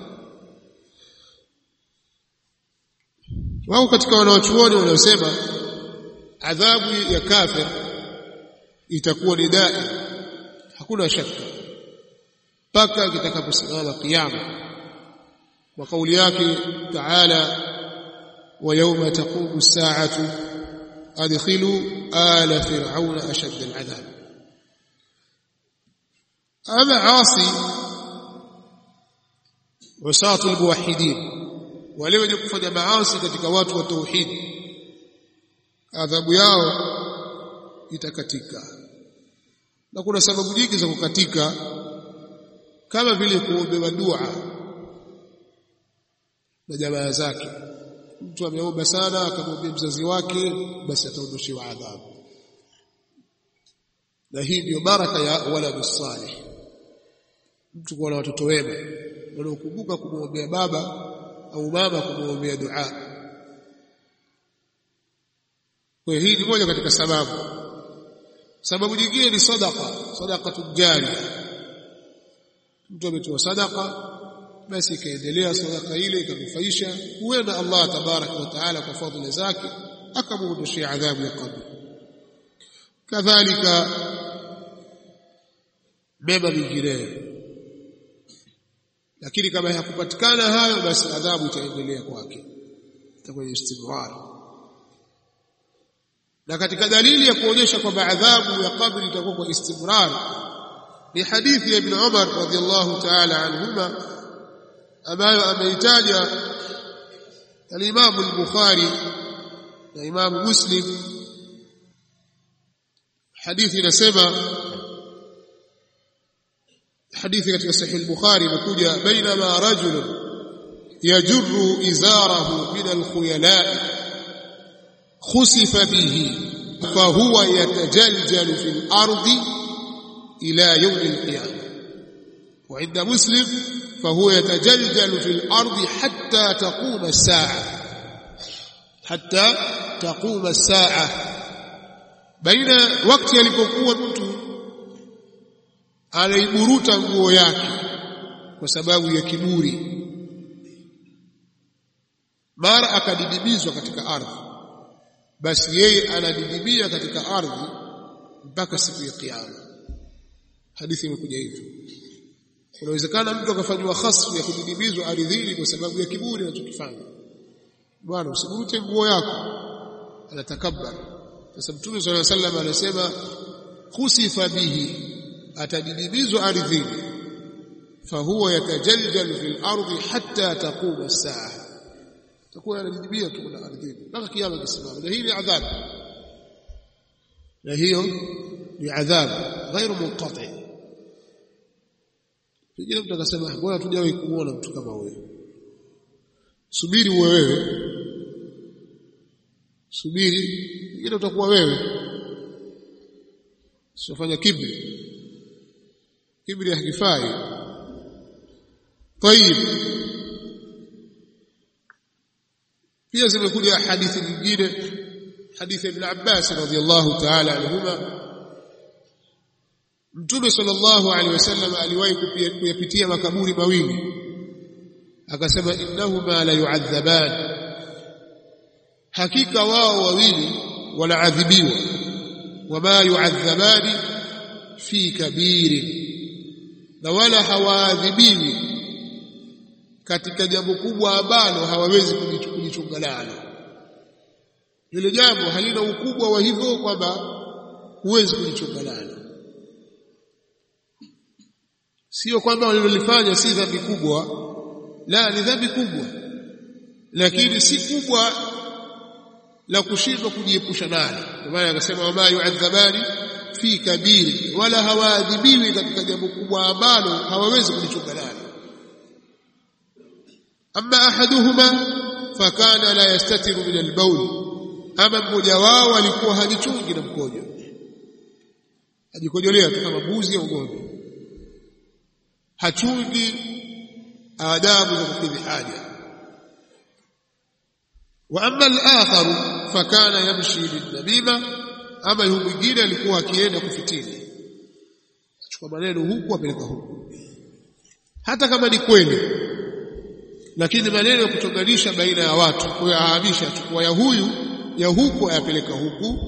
Wao katika wanaochuoni wanaosema adhabu ya kafir itakuwa ni dai. Hakuna shaka mpaka kitakaposimama kiyama kwa kauli yake taala wa yawma taqumu as-sa'atu adkhilu ala fir'auna ashadd al-'adhab. Ama asi wasatu al-muwahhidin wale wenye kufanya maasi katika watu wa tauhid adhabu yao itakatika. Na kuna sababu nyingi za kukatika kama vile kuombewa dua na jamaa zake. Mtu ameomba sana akamwambia mzazi wake basi ataondoshewa adhabu. Na hii ndio baraka ya waladu salih. Mtu kuwa na watoto wema waliokumbuka kumwombea baba au baba kumwombea dua. Kwa hii ni moja katika sababu. Sababu nyingine ni sadaqa sadaqa jariya mtu ametoa sadaqa basi ikaendelea sadaqa ile ikanufaisha huenda Allah tabaraka wa taala kwa fadhila zake akamwondoshia adhabu ya kabri. Kadhalika mema mingineyo lakini kama hakupatikana hayo basi adhabu itaendelea kwake. Itakuwa istimrar na katika dalili ya kuonyesha kwamba adhabu ya kabri itakuwa kwa istimrar ni hadithi ya ibn Umar radhiallahu ta'ala anhuma ambayo ameitaja al-Imam al-Bukhari na Imam Muslim. Hadithi inasema حديث في صحيح البخاري مكوجا بينما رجل يجر إزاره من الخيلاء خسف به فهو يتجلجل في الأرض إلى يوم القيامة. وعند مسلم فهو يتجلجل في الأرض حتى تقوم الساعة. حتى تقوم الساعة. بين وقت يلقوا mtu anaiburuta nguo yake kwa sababu ya kiburi. Mara akadidibizwa katika ardhi basi yeye anadidibia katika ardhi mpaka siku ya kiyama. Hadithi imekuja hivyo inawezekana mtu akafanywa khasfu ya kudidibizwa ardhini kwa sababu ya kiburi anachokifanya. Bwana usiburute nguo yako. Anatakabbar sasa mtume sallallahu alaihi wasallam anasema khusifa bihi atadidimizwa ardhini fahuwa yatajaljalu fil ardi hatta taquma as-saa. Takuwa anadidimia tu na ardhini mpaka kiyama kisimama na hii ni adhabu. Na hiyo ni adhabu ghairu munqati. Pengine mtu akasema bora tujawahi kuona mtu kama huyo subiri uwe wewe. Subiri pengine utakuwa wewe. Sifanya kibri kibri hakifai طيب pia zimekuja hadithi nyingine hadithi ibn Abbas radhiyallahu ta'ala anhuma Mtume sallallahu alaihi wasallam aliwahi kuyapitia makaburi mawili akasema innahuma la yu'adhaban hakika wao wawili wanaadhibiwa wama yu'adhabani fi kabiri na wala hawaadhibiwi katika jambo kubwa ambalo hawawezi kujichunga nalo. Hilo jambo halina ukubwa wa hivyo kwamba huwezi kujichunga nalo. Sio kwamba walilolifanya si dhambi kubwa. La ni dhambi kubwa. Lakini si kubwa la kushindwa kujiepusha nalo. Kwa maana akasema wama yuadhabani fi kabiri wala hawaadhibiwi katika jambo kubwa ambalo hawawezi kulichunga nalo. Amma ahaduhuma fakana la yastatiru min albawl ama mmoja wao alikuwa hajichungi na mkojo. Ajikojolea tu kama mbuzi au ng'ombe. Hachungi adabu za kukidhi haja. Wa amma al-akhar fakana yamshi bin-namima ama huyu mwingine alikuwa akienda kufitini achukua maneno huku apeleka huku. Hata kama ni kweli lakini maneno ya baina ya watu kwa ahamisha achukua ya huyu ya huku ayapeleka huku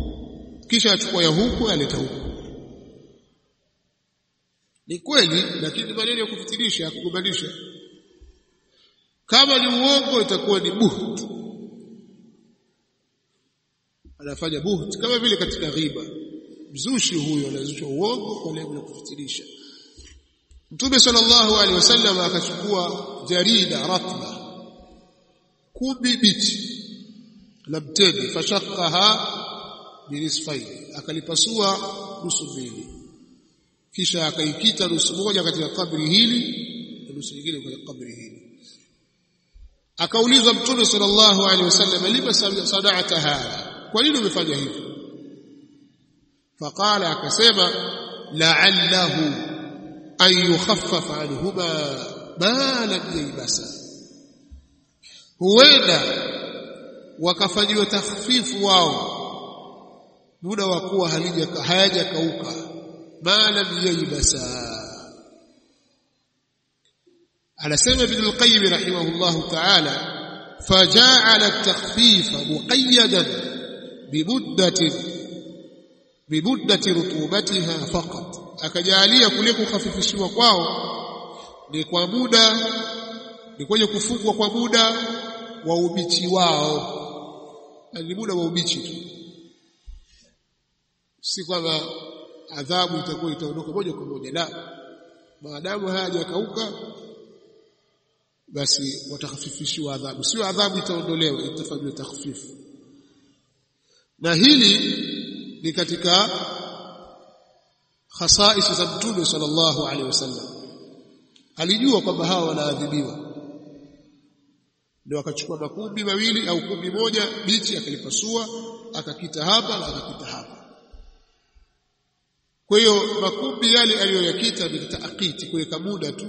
kisha achukua ya huku aleta huku. Ni kweli lakini maneno ya kufitinisha kugombanisha kama ni uongo itakuwa ni buht anafanya buht kama vile katika ghiba. Mzushi huyo anazusha uongo kwa lengo la kufitinisha Mtume sallallahu alaihi wasallam akachukua jarida ratba kubi bichi la mtende binisfaini akalipasua nusu mbili. Kisha akaikita nusu moja katika kabri hili na nusu nyingine katika kabri hili. Akaulizwa mtume sallallahu alaihi wasallam lima sana'ata hadha kwa nini umefanya hivyo faqala akasema la'allahu an yukhaffafa anhuma ma lam yaybasa huenda wakafanyiwa takhfifu wao muda wa kuwa hayajakauka ma lam yaybasa anasema ibn al-qayyim rahimahullah ta'ala faja'ala at-takhfifa muqayyadan bimuddatin bimuddati rutubatiha faqat akajalia kule kukhafifishiwa kwao ni kwa muda ni kwenye kufungwa kwa muda wa ubichi wao. Ni muda wa ubichi tu. Si kwamba adhabu itakuwa itaondoka moja kwa moja la. Maadamu hayajakauka basi watakhafifishiwa adhabu. Sio adhabu itaondolewa itafanywa takhfifu na hili ni katika khasaisi za mtume sallallahu alaihi wasallam. Alijua kwamba hawa wanaadhibiwa. Ndio akachukua makumbi mawili au kumbi moja bichi akalipasua akakita hapa na akakita hapa. Kwa hiyo makumbi yale aliyoyakita ni taakiti kuweka muda tu.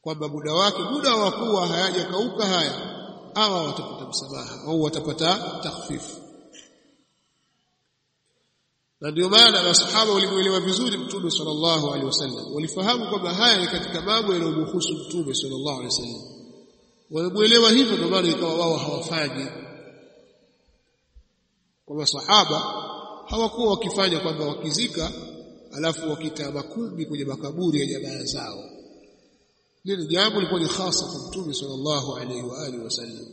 Kwamba muda wake muda wa kuwa hayajakauka haya hawa watapata msamaha au watapata takhfifu na ndio maana masahaba walimuelewa vizuri mtume sallallahu alaihi wasallam walifahamu kwamba haya ni katika mambo yanayomhusu mtume sallallahu alaihi wasallam. Walimuelewa hivyo ndio maana ikawa wao hawafanyi. Kwa masahaba hawakuwa wakifanya kwamba wakizika alafu wakitaba makumbi kwenye makaburi ya jamaa zao lile jambo lilikuwa ni hasa kwa mtume sallallahu alaihi wa alihi wasallam.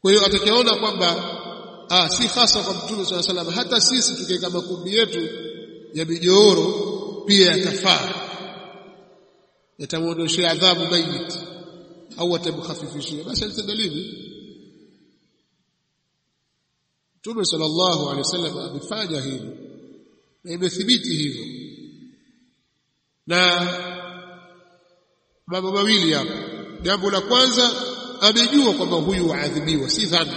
Kwa hiyo atakayeona kwamba ah si hasa kwa mtume sallallahu alaihi wasallam hata sisi tukiweka makumbi yetu ya mijooro pia yatafaa yatamwondoshia adhabu mayit au atamkhafifishia. Basi ni dalili Mtume sallallahu alaihi wasallam amefanya hivyo. Na imethibiti hivyo. Na mambo mawili hapo jambo la kwanza amejua kwamba huyu waadhibiwa si dhambi.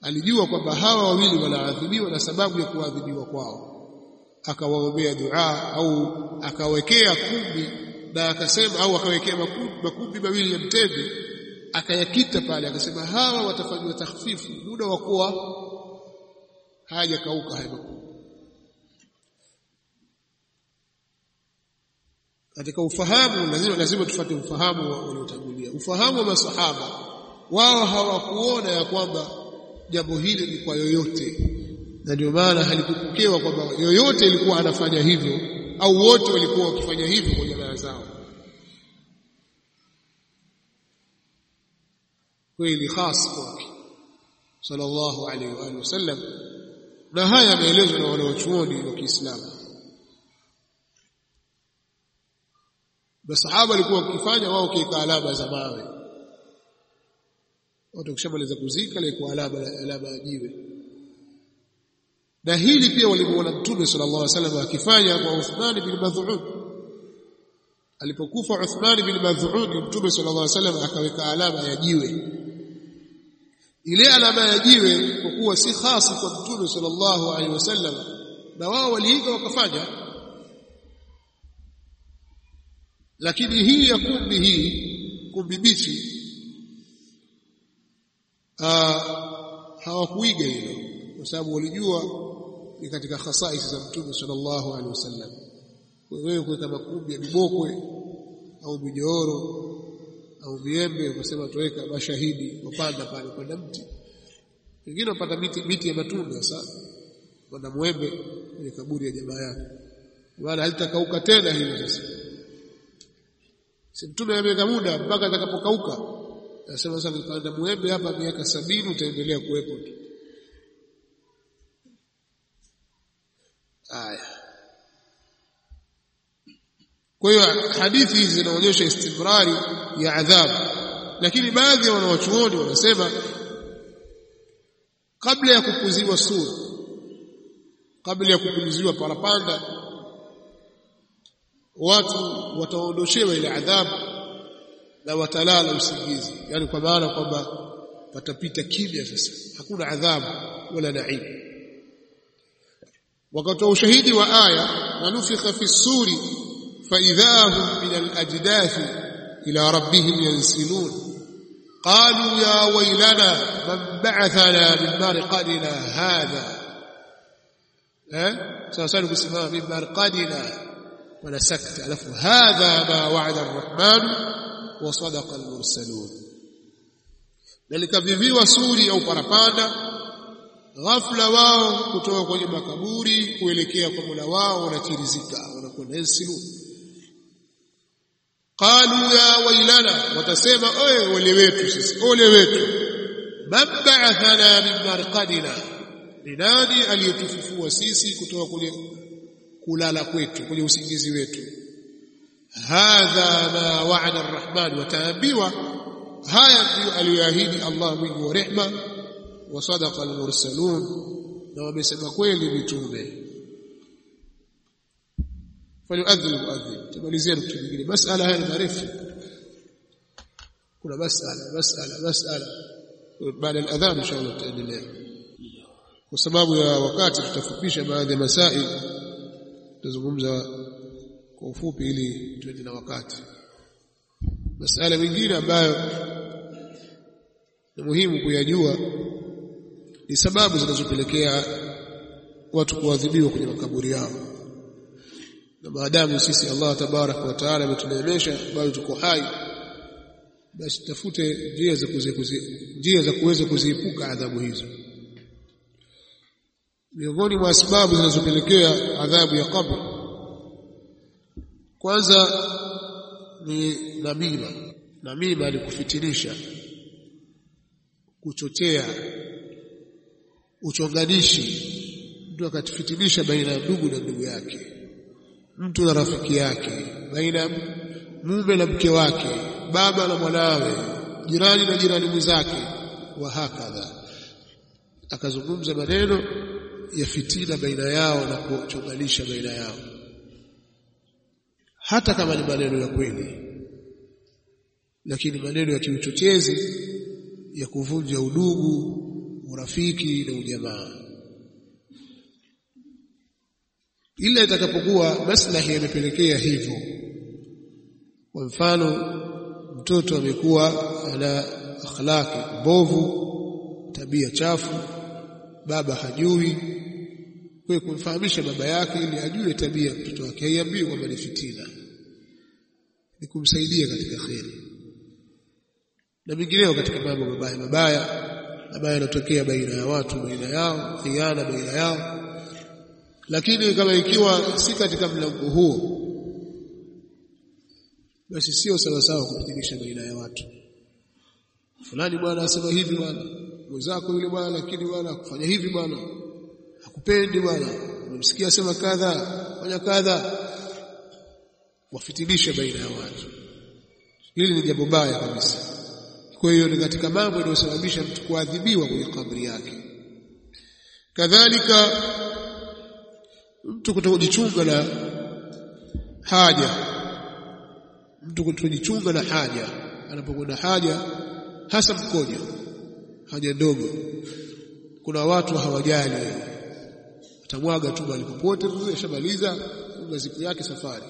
Alijua kwamba hawa wawili wanaadhibiwa na sababu ya kuadhibiwa kwao. Akawaombea dua au akawekea kumbi na akasema au akawekea makumbi, makumbi mawili ya mtende. Akayakita pale akasema hawa watafanywa takhfifu muda wa kuwa hajakauka haya makumbi katika ufahamu lazima lazima tufuate ufahamu waliotangulia ufahamu wa masahaba wao hawakuona ya kwamba jambo hili ni kwa yoyote. Na ndio maana halikupokewa kwamba yoyote ilikuwa anafanya hivyo au wote walikuwa wakifanya hivyo kwa jamaa zao. Kweli khas kwake sallallahu alaihi wa sallam. Na haya yameelezwa na wanaochuoni wa Kiislamu masahaba walikuwa wakifanya wao kika alama za mawe. Watu wakishamaliza kuzika ilikuwa alama alama ya jiwe. Na hili pia walimuona mtume sallallahu alaihi wasallam akifanya kwa Uthman bin Mad'un alipokufa Uthman bin Mad'un mtume sallallahu alaihi wasallam akaweka alama ya jiwe. Ile alama ya jiwe kwa kuwa si khasi kwa mtume sallallahu alaihi wasallam na wao waliiga wakafanya lakini hii ya kumbi hii kumbi bichi hawakuiga hilo kwa sababu walijua ni katika khasaisi za mtume sallallahu alaihi wasallam. Wewe kuweka makumbi ya bibokwe au mijooro au viembe ukasema tuweka mashahidi wapanda pale panda mti. Wengine wapata miti miti ya matunda sasa panda mwembe kwenye kaburi ya jamaa yake. Wala halitakauka tena hilo sasa si mtume ameweka muda mpaka atakapokauka anasema sasa ukipanda muembe hapa miaka sabini utaendelea kuwepo tu. Aya kwa hiyo hadithi hizi zinaonyesha istimrari ya adhabu. Lakini baadhi ya wanawachuoni wanasema kabla ya kupuziwa sura kabla ya kupuliziwa parapanda watu wataondoshewa ile adhabu na watalala usingizi yani kwa maana kwamba patapita kimya sasa hakuna adhabu wala naimu wakatoa ushahidi wa aya wanufikha fi suri فإذا هم من الأجداث إلى ربهم ينسلون قالوا يا ويلنا من بعثنا من مرقدنا هذا سأسأل بسماء من مرقدنا wala sakta alafu hadha ma wa'ada arrahman wa sadaqa almursalun. Na likaviviwa suri au parapanda ghafla wao kutoka kwenye makaburi kuelekea kwa mula wao wanakirizika wanakwenda yasilu qalu ya wailana watasema oye ole wetu sisi ole wetu. Mab'athana min marqadina? Ni nani aliyetufufua sisi kutoka kwenye kulala kwetu kwenye usingizi wetu. Hadha ma wa'ada arrahman wataambiwa haya ndio aliyoahidi Allah mwingi wa rehma wa sadaqa almursalun na wamesema kweli mitume. Falyuadhil muadhin tumalizia nukta nyingine masala haya ni marefu. Kuna masala masala masala. Baada ya adhan inshallah tutaendelea. Kwa sababu ya wakati tutafupisha baadhi ya masaili tutazungumza kwa ufupi ili tuende na wakati. Masala mengine ambayo ni muhimu kuyajua ni sababu zinazopelekea watu kuadhibiwa kwenye makaburi yao. Na maadamu sisi Allah tabarak wa taala ametuneemesha bado tuko hai basi tafute njia za njia za kuweza kuziepuka adhabu hizo miongoni mwa sababu zinazopelekea adhabu ya kabri. Kwanza ni namima namima ni kufitinisha kuchochea uchonganishi. Mtu akatufitinisha baina ya ndugu na ndugu yake mtu na rafiki yake baina mume na mke wake baba na mwanawe jirani na jirani mwenzake wa hakadha. Akazungumza maneno ya fitina baina yao na kuchonganisha baina yao. Hata kama ni maneno ya kweli lakini maneno ya kiuchochezi ya kuvunja udugu urafiki na ujamaa. Ila itakapokuwa maslahi yamepelekea hivyo kwa mfano mtoto amekuwa ana akhlaki mbovu tabia chafu baba hajui. Kwa kumfahamisha baba yake ili ajue tabia ya mtoto wake haiambiwi kwamba ni fitina. Ni kumsaidia katika kheri. Na mingineo katika mambo mabaya mabaya ambayo yanatokea baina ya watu baina yao khiana baina yao. Lakini kama ikiwa si katika mlango huo basi sio sawasawa sawa kupitilisha baina ya watu. Fulani bwana asema hivi bwana mwenzako yule bwana lakini bwana kufanya hivi bwana. Hakupendi bwana. Umemsikia sema kadha fanya kadha. Wafitilisha baina ya watu. Hili ni jambo baya kabisa. Kwa hiyo ni katika mambo yanayosababisha mtu kuadhibiwa kwenye kabri yake. Kadhalika mtu kutojichunga na haja. Mtu kutojichunga na haja. Anapokuwa na haja hasa mkojo haja ndogo. Kuna watu hawajali. Atamwaga tu bali popote tu, ashamaliza funga yake safari.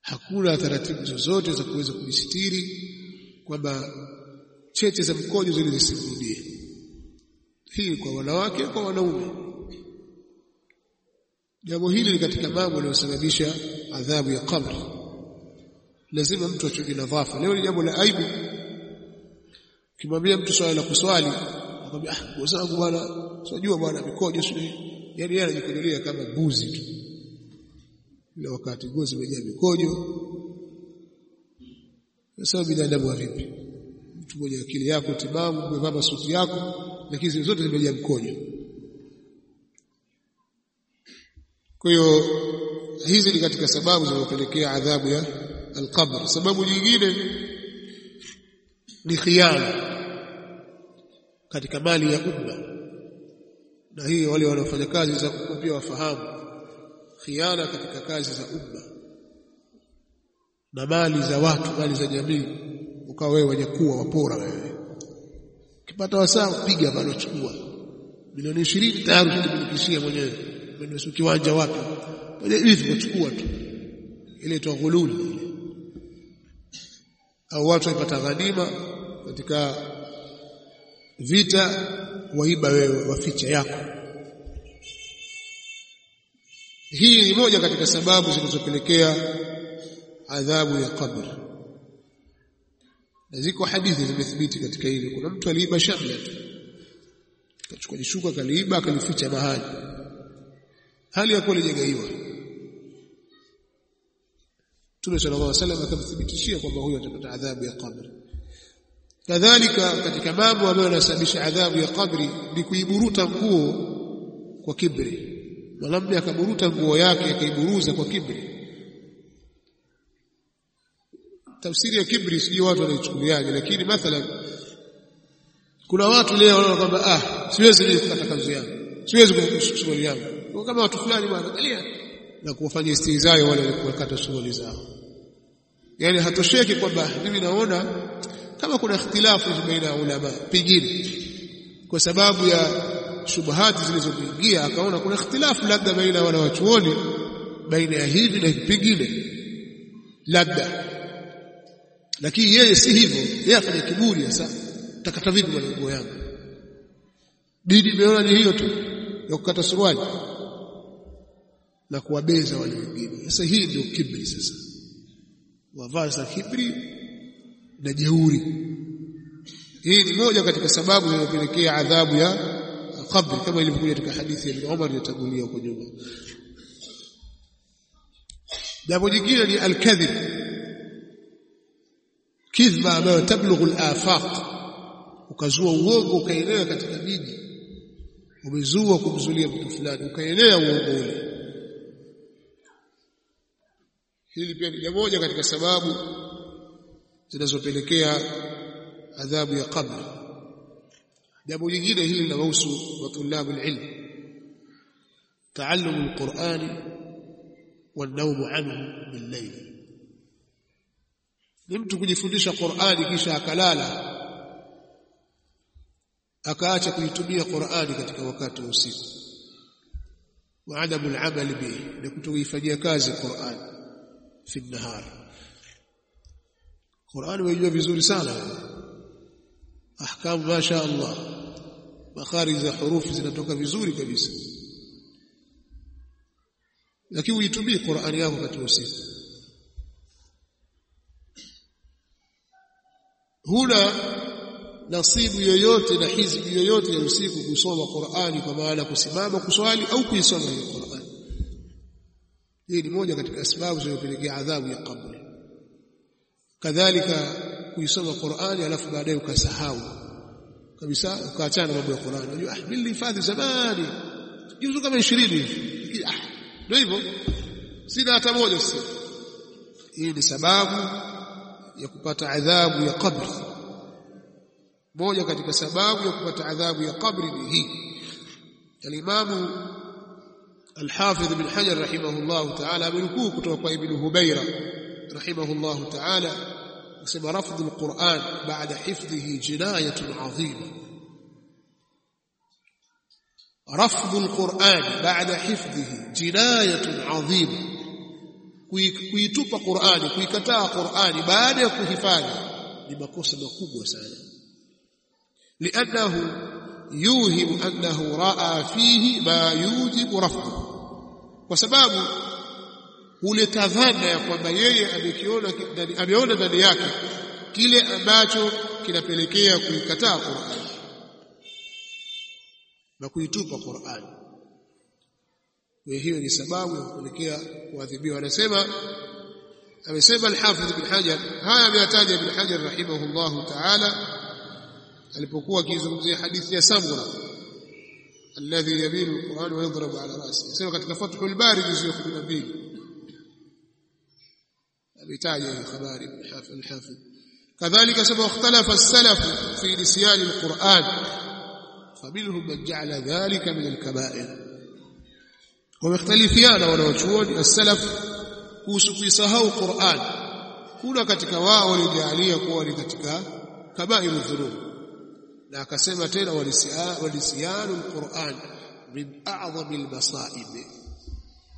Hakuna taratibu zozote za kuweza kujisitiri kwamba cheche za mkojo zile zisimrudie hii kwa wanawake kwa wanaume. Jambo hili ni katika mambo yanayosababisha adhabu ya kabri lazima mtu achunge nadhafa leo ni jambo la aibu ukimwambia mtu swala la kuswali akwambia ah kwa sababu bwana unajua bwana mikojo sio? Yani yeye anajikojelea kama mbuzi tu. Ile wakati gozi zimejaa mikojo. Sasa binadamu wa vipi? Mtu mmoja akili yako timamu umevaa suti yako lakini zote zimejaa mkojo. Kwa hiyo hizi ni katika sababu zinazopelekea adhabu ya alqabr. Sababu nyingine ni khiana katika mali ya umma. Na hii wale wanaofanya kazi za umma pia wafahamu khiana katika kazi za umma. Na mali za watu mali za jamii ukawa wewe wenye kuwa wapora wewe. Ukipata wasaa piga bado chukua. Milioni 20 tayari kujimilikishia mwenyewe. Mwenye kiwanja wapi? Moja hivi kuchukua tu. Ile tu ghululi au watu waipata ghanima katika vita waiba wewe waficha yako. Hii ni moja katika sababu zinazopelekea adhabu ya kabri na ziko hadithi zimethibiti katika hili. Kuna mtu aliiba shamla tu kachukua jishuka kaliiba akalificha mahali. Hali ya kuwa lijagaiwa Mtume sallallahu alaihi wasallam akamthibitishia kwamba huyo atapata adhabu ya kabri kadhalika katika mambo ambayo yanasababisha adhabu ya kabri ni kuiburuta nguo kwa kibri. Mwanamume akaburuta nguo yake akaiburuza kwa kibri. Tafsiri ya kibri sijui watu wanaichukuliaje lakini mathalan kuna watu leo wanaona kwamba ah siwezi mimi kukata kanzu yangu siwezi kushughuli yangu. Kama watu fulani bwana angalia na kuwafanyia istihzai wale walikuwa kata shughuli zao. Yani hatosheki kwamba mimi naona kama kuna ikhtilafu baina ya ulama pengine. Kwa sababu ya shubuhati zilizokuingia akaona kuna ikhtilafu labda baina ya wanawachuoni baina ya hivi na pengine. Labda. Lakini yeye si hivyo. Yeye afanya kiburi sasa takata vipi malengo yangu? Dini imeona ni hiyo tu ya kukata suruali na kuwabeza wale wengine. Sasa hii ndio kibri sasa. Wavaa za kibri na jeuri. Hii ni moja katika sababu zinazopelekea adhabu ya qabri kama ilivyokuja katika hadithi ya Umar iliyotangulia huko nyuma. Jambo jingine ni al-kadhib kidhba ambayo tablughu al-afaq ukazua uongo ukaenea katika miji umezua kumzulia mtu fulani ukaenea uongo ule. Hili pia ni moja katika sababu zinazopelekea adhabu ya qabri jambo jingine hili linahusu watulabu alilm تعلم القرآن والنوم عنه بالليل ni mtu kujifundisha Qur'ani kisha akalala akaacha kuitumia Qur'ani katika wakati wa usiku wa adamu al-amal bihi na kutoifanyia kazi Qur'ani fi nahar Qur'ani wajua vizuri sana. Ahkam masha Allah makhari za hurufi zinatoka vizuri kabisa. Lakini uitumie Qur'ani yako katika usiku. Huna nasibu yoyote na hizbi yoyote ya usiku kusoma Qur'ani kwa maana kusimama kuswali au kuisoma hiyo Qur'ani hii ni moja katika sababu zinazopelekea adhabu ya kabri kadhalika kuisoma Qur'ani alafu baadaye ukasahau. Kabisa ukaachana na mambo ya Qur'ani unajua ah nilihifadhi zamani. Juzu kama 20 hivi. Ah ndio hivyo. Sina hata moja sasa. Hii ni sababu ya kupata adhabu ya kabri moja katika sababu ya kupata adhabu ya kabri ni hii. al-Imam al-Hafidh ibn Hajar rahimahullah ta'ala amenukuu kutoka kwa Ibn Hubayra rahimahullah ta'ala kusema rafdhu al-Qur'an ba'da hifdhihi jinayatun 'azima rafdhu al-Qur'an ba'da hifdhihi jinayatun 'azima kuitupa Qur'ani kuikataa Qur'ani baada ya kuhifadhi ni makosa makubwa sana لأنه يوهم أنه رأى فيه ما يوجب رفضه وسبب huleta dhana ya kwamba yeye amekiona ameona ndani yake kile ambacho kinapelekea kuikataa Qur'an na kuitupa Qur'an. Hiyo ni sababu ya kupelekea kuadhibiwa. Anasema amesema al-Hafidh Ibn Hajar, haya ameyataja Ibn Hajar rahimahullahu ta'ala alipokuwa akizungumzia hadithi ya Samura alladhi yamilu alquran wa yadhrabu ala rasi sema katika fathul bari juzu ya 12 alitaja hii habari al-hafidh kadhalika sema ikhtalafa as-salaf fi nisyan alquran. Faminhum man ja'ala dhalika min al-kaba'ir. Wamekhtalifiana wanawachuoni as-salaf kuhusu kuisahau Qur'an. Kuna katika wao walijalia kuwa ni katika kabairu dhunub. Na akasema tena walisiyanu al-Qur'an min a'zami almasaib.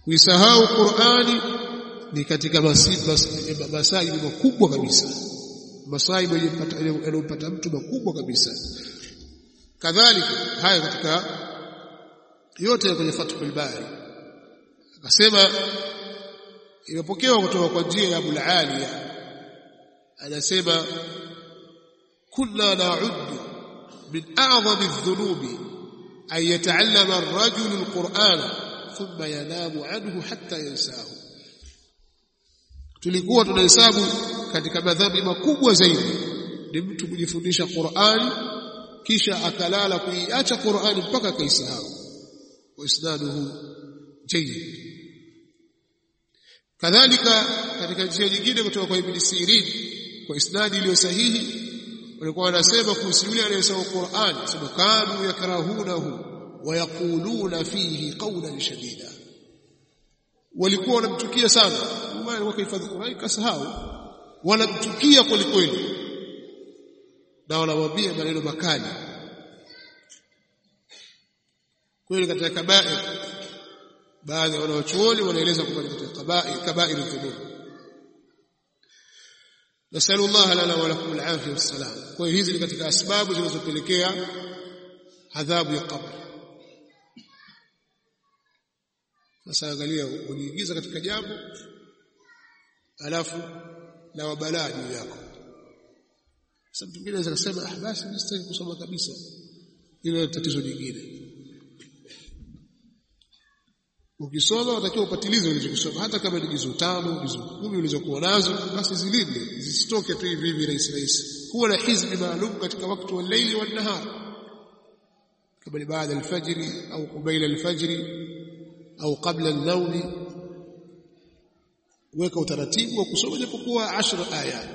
Kuisahau qurani ni katika masaibu makubwa kabisa, masaibu yanayompata mtu makubwa kabisa. Kadhalika haya katika yote kwenye Fathul Bari. Akasema, imepokewa kutoka kwa njia ya Abul Aliya, anasema kunna naudu min a'dhami adh-dhunubi an yata'allama ar-rajulu al-Qur'ana thumma yanamu anhu hatta yansahu tulikuwa tunahesabu katika madhambi makubwa zaidi. Ni mtu kujifundisha Qur'ani kisha akalala kuiacha Qur'ani mpaka akaisahau. Waisnaduhu jayyid kadhalika katika njia nyingine kutoka kwa Ibn Sirin kwa isnadi iliyo sahihi walikuwa wanasema kuhusu yule anayesoma Qur'an sema kanu yakrahunahu wa yaquluna fihi qawlan shadida. Walikuwa wanamchukia sana wao wakahifadhi Qur'ani kasahau. Wanamchukia kweli kweli. Na wanamwambia maneno makali. Kweli katika kabair baadhi ya wanawachuoni wanaeleza kwamba katika kabair kabair dhunub nasalu Allah lana wa lakum al-afia wassalam kwa hiyo hizi ni katika sababu zinazopelekea adhabu ya kabri sasa angalia uliingiza katika jambo alafu na wabalaa juu yako. Sasa mtu mwingine anaweza kusema ah basi mimi sitaki kusoma kabisa. Hilo tatizo jingine. Ukisoma unatakiwa upatilize ulichokisoma. Hata kama ni juzu tano juzu kumi ulizokuwa nazo basi zilinde zisitoke tu hivi hivi rahisi rahisi. Kuwa na hizbi maalum katika wakati wa laili wa nahar kama ni baada alfajri au kubaila alfajri au qabla an-nawm weka utaratibu wa kusoma japokuwa 10 ayat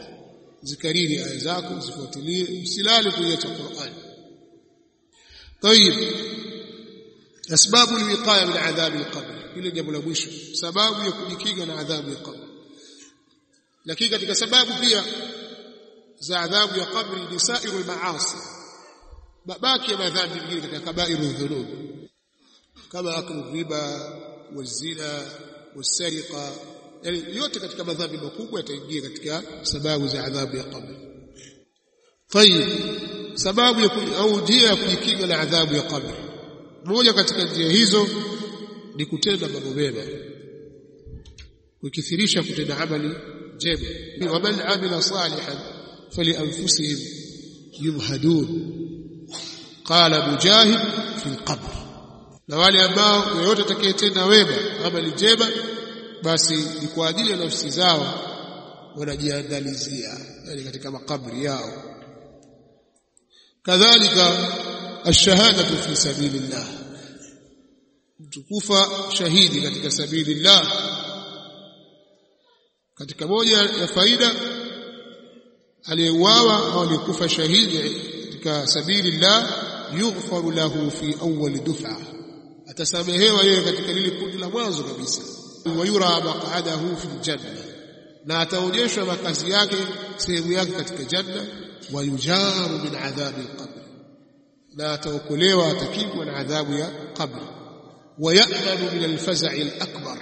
zikariri aya zako zifuatilie usilale kuiacha Qur'an طيب asbabu alwiqaya min adhab alqabr ile jambo la mwisho sababu ya kujikinga na adhabu ya qabr lakini katika sababu pia za adhabu ya qabri ni sairu almaasi babaki ya madhambi mengine katika kabairu dhunub kama aklu riba wazina wasariqa yani yote katika madhambi makubwa yataingia katika sababu za adhabu ya qabr tayib sababu ya au njia ya kujikinga na adhabu ya qabr moja katika njia hizo ni kutenda mambo mema. Ukithirisha kutenda amali njema. Waman amila salihan falianfusihim yumhadun. Qala mujahid fi qabr. Na wale ambao yoyote atakayetenda wema amali njema basi ni kwa ajili ya nafsi zao wanajiandalizia yani katika makabri yao. Kadhalika ash-shahadatu fi sabilillah mtukufa shahidi katika sabilillah. Katika moja ya faida aliyeuawa au aliyekufa shahidi katika sabilillah yughfaru lahu fi awwal duf'a. Atasamehewa yeye katika lile kundi la mwanzo kabisa wayura maq'adahu fi janna na ataonyeshwa makazi yake sehemu yake katika janna wayujaru min adhabi alqabr na ataokolewa atakibwa na adhabu ya qabri wayamanu min alfaza'i alakbar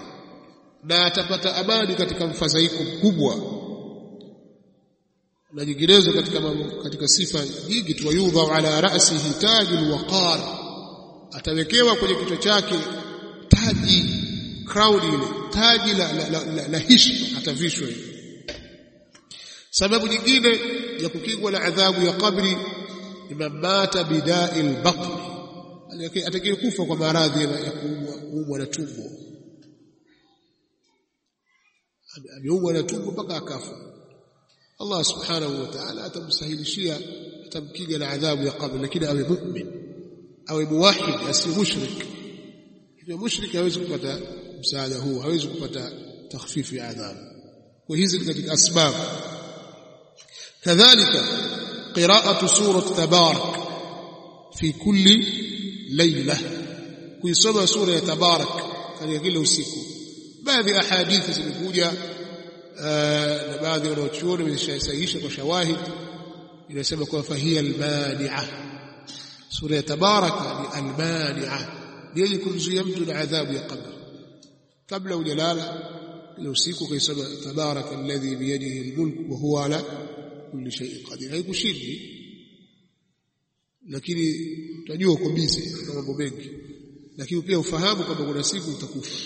na atapata amani katika mfadhaiko mkubwa na nyinginezo katika katika sifa nyingi tu wayudhau ala ra'sihi tajul waqar atawekewa kwenye kichwa chake taji crown ile taji la, la, la, la, la heshima atavishwa sababu nyingine ya kukingwa na adhabu ya kabri ni mamata bidai albatn atakayekufa kwa maradhi ya kuumwa na tumbo. Ameumwa na tumbo mpaka akafa. Allah subhanahu wa ta'ala atamsahilishia atamkinga na adhabu ya kabri lakini awe mu'min. Awe muwahid asi mushrik. Ikiwa mushrik hawezi kupata msaada huu hawezi kupata takhfifu ya adhabu kwa hizi katika asbab kadhalika qira'atu surat tabarak fi kulli layla kuisoma sura ya tabarak katika kila usiku baadhi ya hadithi zimekuja na baadhi wanaochuoni wameshasahihisha kwa shawahid inasema kwa fahia almani'a sura ya tabaraka ni almani'a ni yenye kumzuia mtu na adhabu ya qabri kabla hujalala ile usiku kaisema tabaraka alladhi biyadihi almulk wa huwa ala kulli shay'in qadir. Haikushindi. Lakini utajua uko busy na mambo mengi. Lakini pia ufahamu kwamba kuna siku utakufa.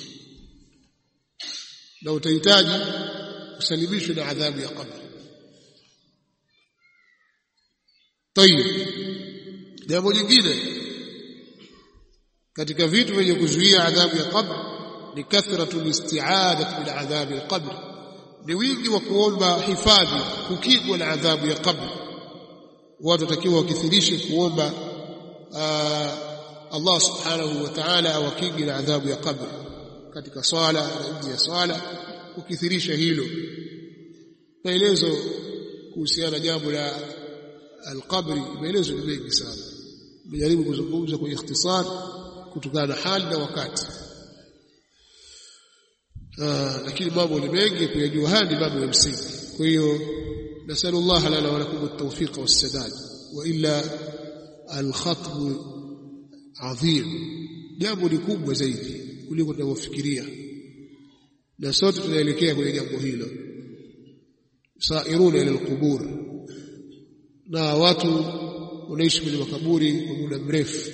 Na utahitaji kusalimishwa na adhabu ya qabr. Tayib jambo jingine. Katika vitu vyenye kuzuia adhabu ya qabri ni listi'adati listi'adat min adhabi alqabr. Ni wingi wa kuomba hifadhi kukingwa na adhabu ya qabri watu watakiwa wakithirishe kuomba Allah subhanahu wa ta'ala awakingi na adhabu ya qabri katika swala na nje ya swala kukithirisha hilo. Maelezo kuhusiana jambo la alqabri maelezo ni mengi sana. Nimejaribu kuzungumza kwa ikhtisar kutokana na hali na wakati lakini mambo ni mengi kuyajua. Haya ni mambo ya msingi. Kwa hiyo Allah lana walakum at-tawfiq was-sadad wa illa al-khatb adhim jambo ni kubwa zaidi kuliko tunavyofikiria. Na sote tunaelekea kwenye jambo hilo. Sairuna ila al-qubur. Na watu wanaishi kwenye makaburi kwa muda mrefu.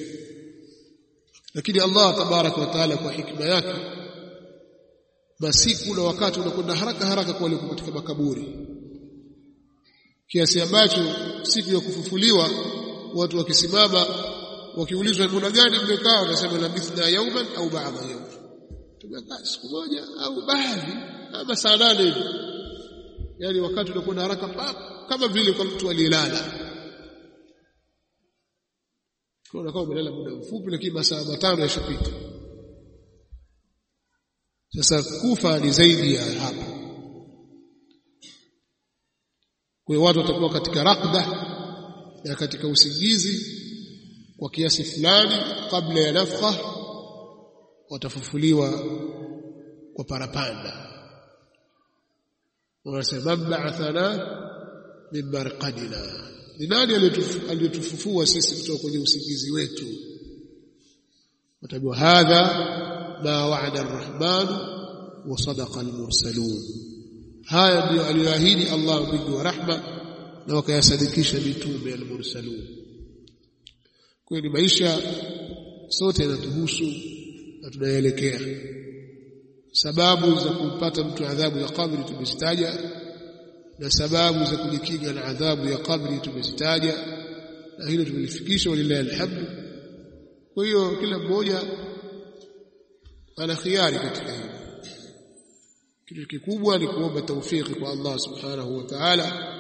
Lakini Allah tabaraka wa taala kwa hikma yake masiku na wakati unakwenda haraka haraka kwa wale katika makaburi. Kiasi ambacho siku ya kufufuliwa watu wakisimama wakiulizwa muda gani mmekaa? Wanasema labithna yauman au baadha yaum tumekaa siku moja au baadhi ama saa nane yani wakati unakwenda haraka kama vile kwa mtu aliyelala. Kwa unakaa umelala muda mfupi lakini masaa matano yashapita sasa kufa ni zaidi ya hapa kwa watu watakuwa katika rakda ya katika usingizi kwa kiasi fulani kabla ya nafkha watafufuliwa kwa parapanda. Wanasema ba'athana min marqadina. Ni nani aliyotufufua sisi kutoka kwenye usingizi wetu? Watajua hadha ma wa'ada arrahman wa sadaqa almursalun. Haya ndio aliyoahidi Allah mwingi wa rahma na wakayasadikisha mitume almursalun. Kweli maisha sote yanatuhusu na tunaelekea. Sababu za kumpata mtu adhabu ya kabri tumezitaja na sababu za kujikinga na adhabu ya kabri tumezitaja na hilo tumelifikisha walilahi alhamdu. Kwa hiyo kila mmoja ana khiari katika hilo kitu kikubwa ni kuomba taufiki kwa Allah subhanahu wa ta'ala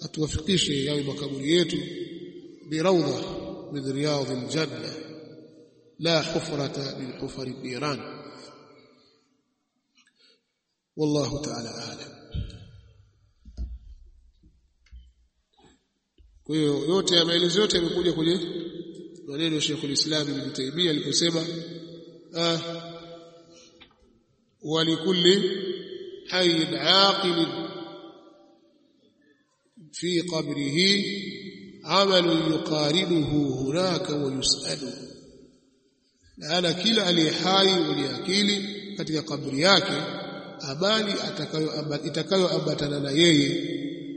atuwafikishe yawe makaburi yetu birawdha min riyadhil janna la hufrata min hufari niran wallahu ta'ala a'lam kwa hiyo yote ya maelezo yote yamekuja kwenye maneno ya Sheikh al-Islam Ibn Taymiyyah aliposema ah ولكل حي عاقل في قبره عمل يقارنه هناك ويسأل لأن kila aliye hai mwenye akili katika kaburi yake amali itakayoambatana na yeye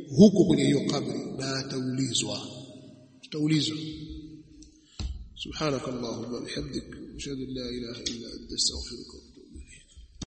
huko kwenye hiyo kabri na ataulizwa tutaulizwa سبحانك اللهم وبحمدك اشهد ان لا اله الا انت استغفرك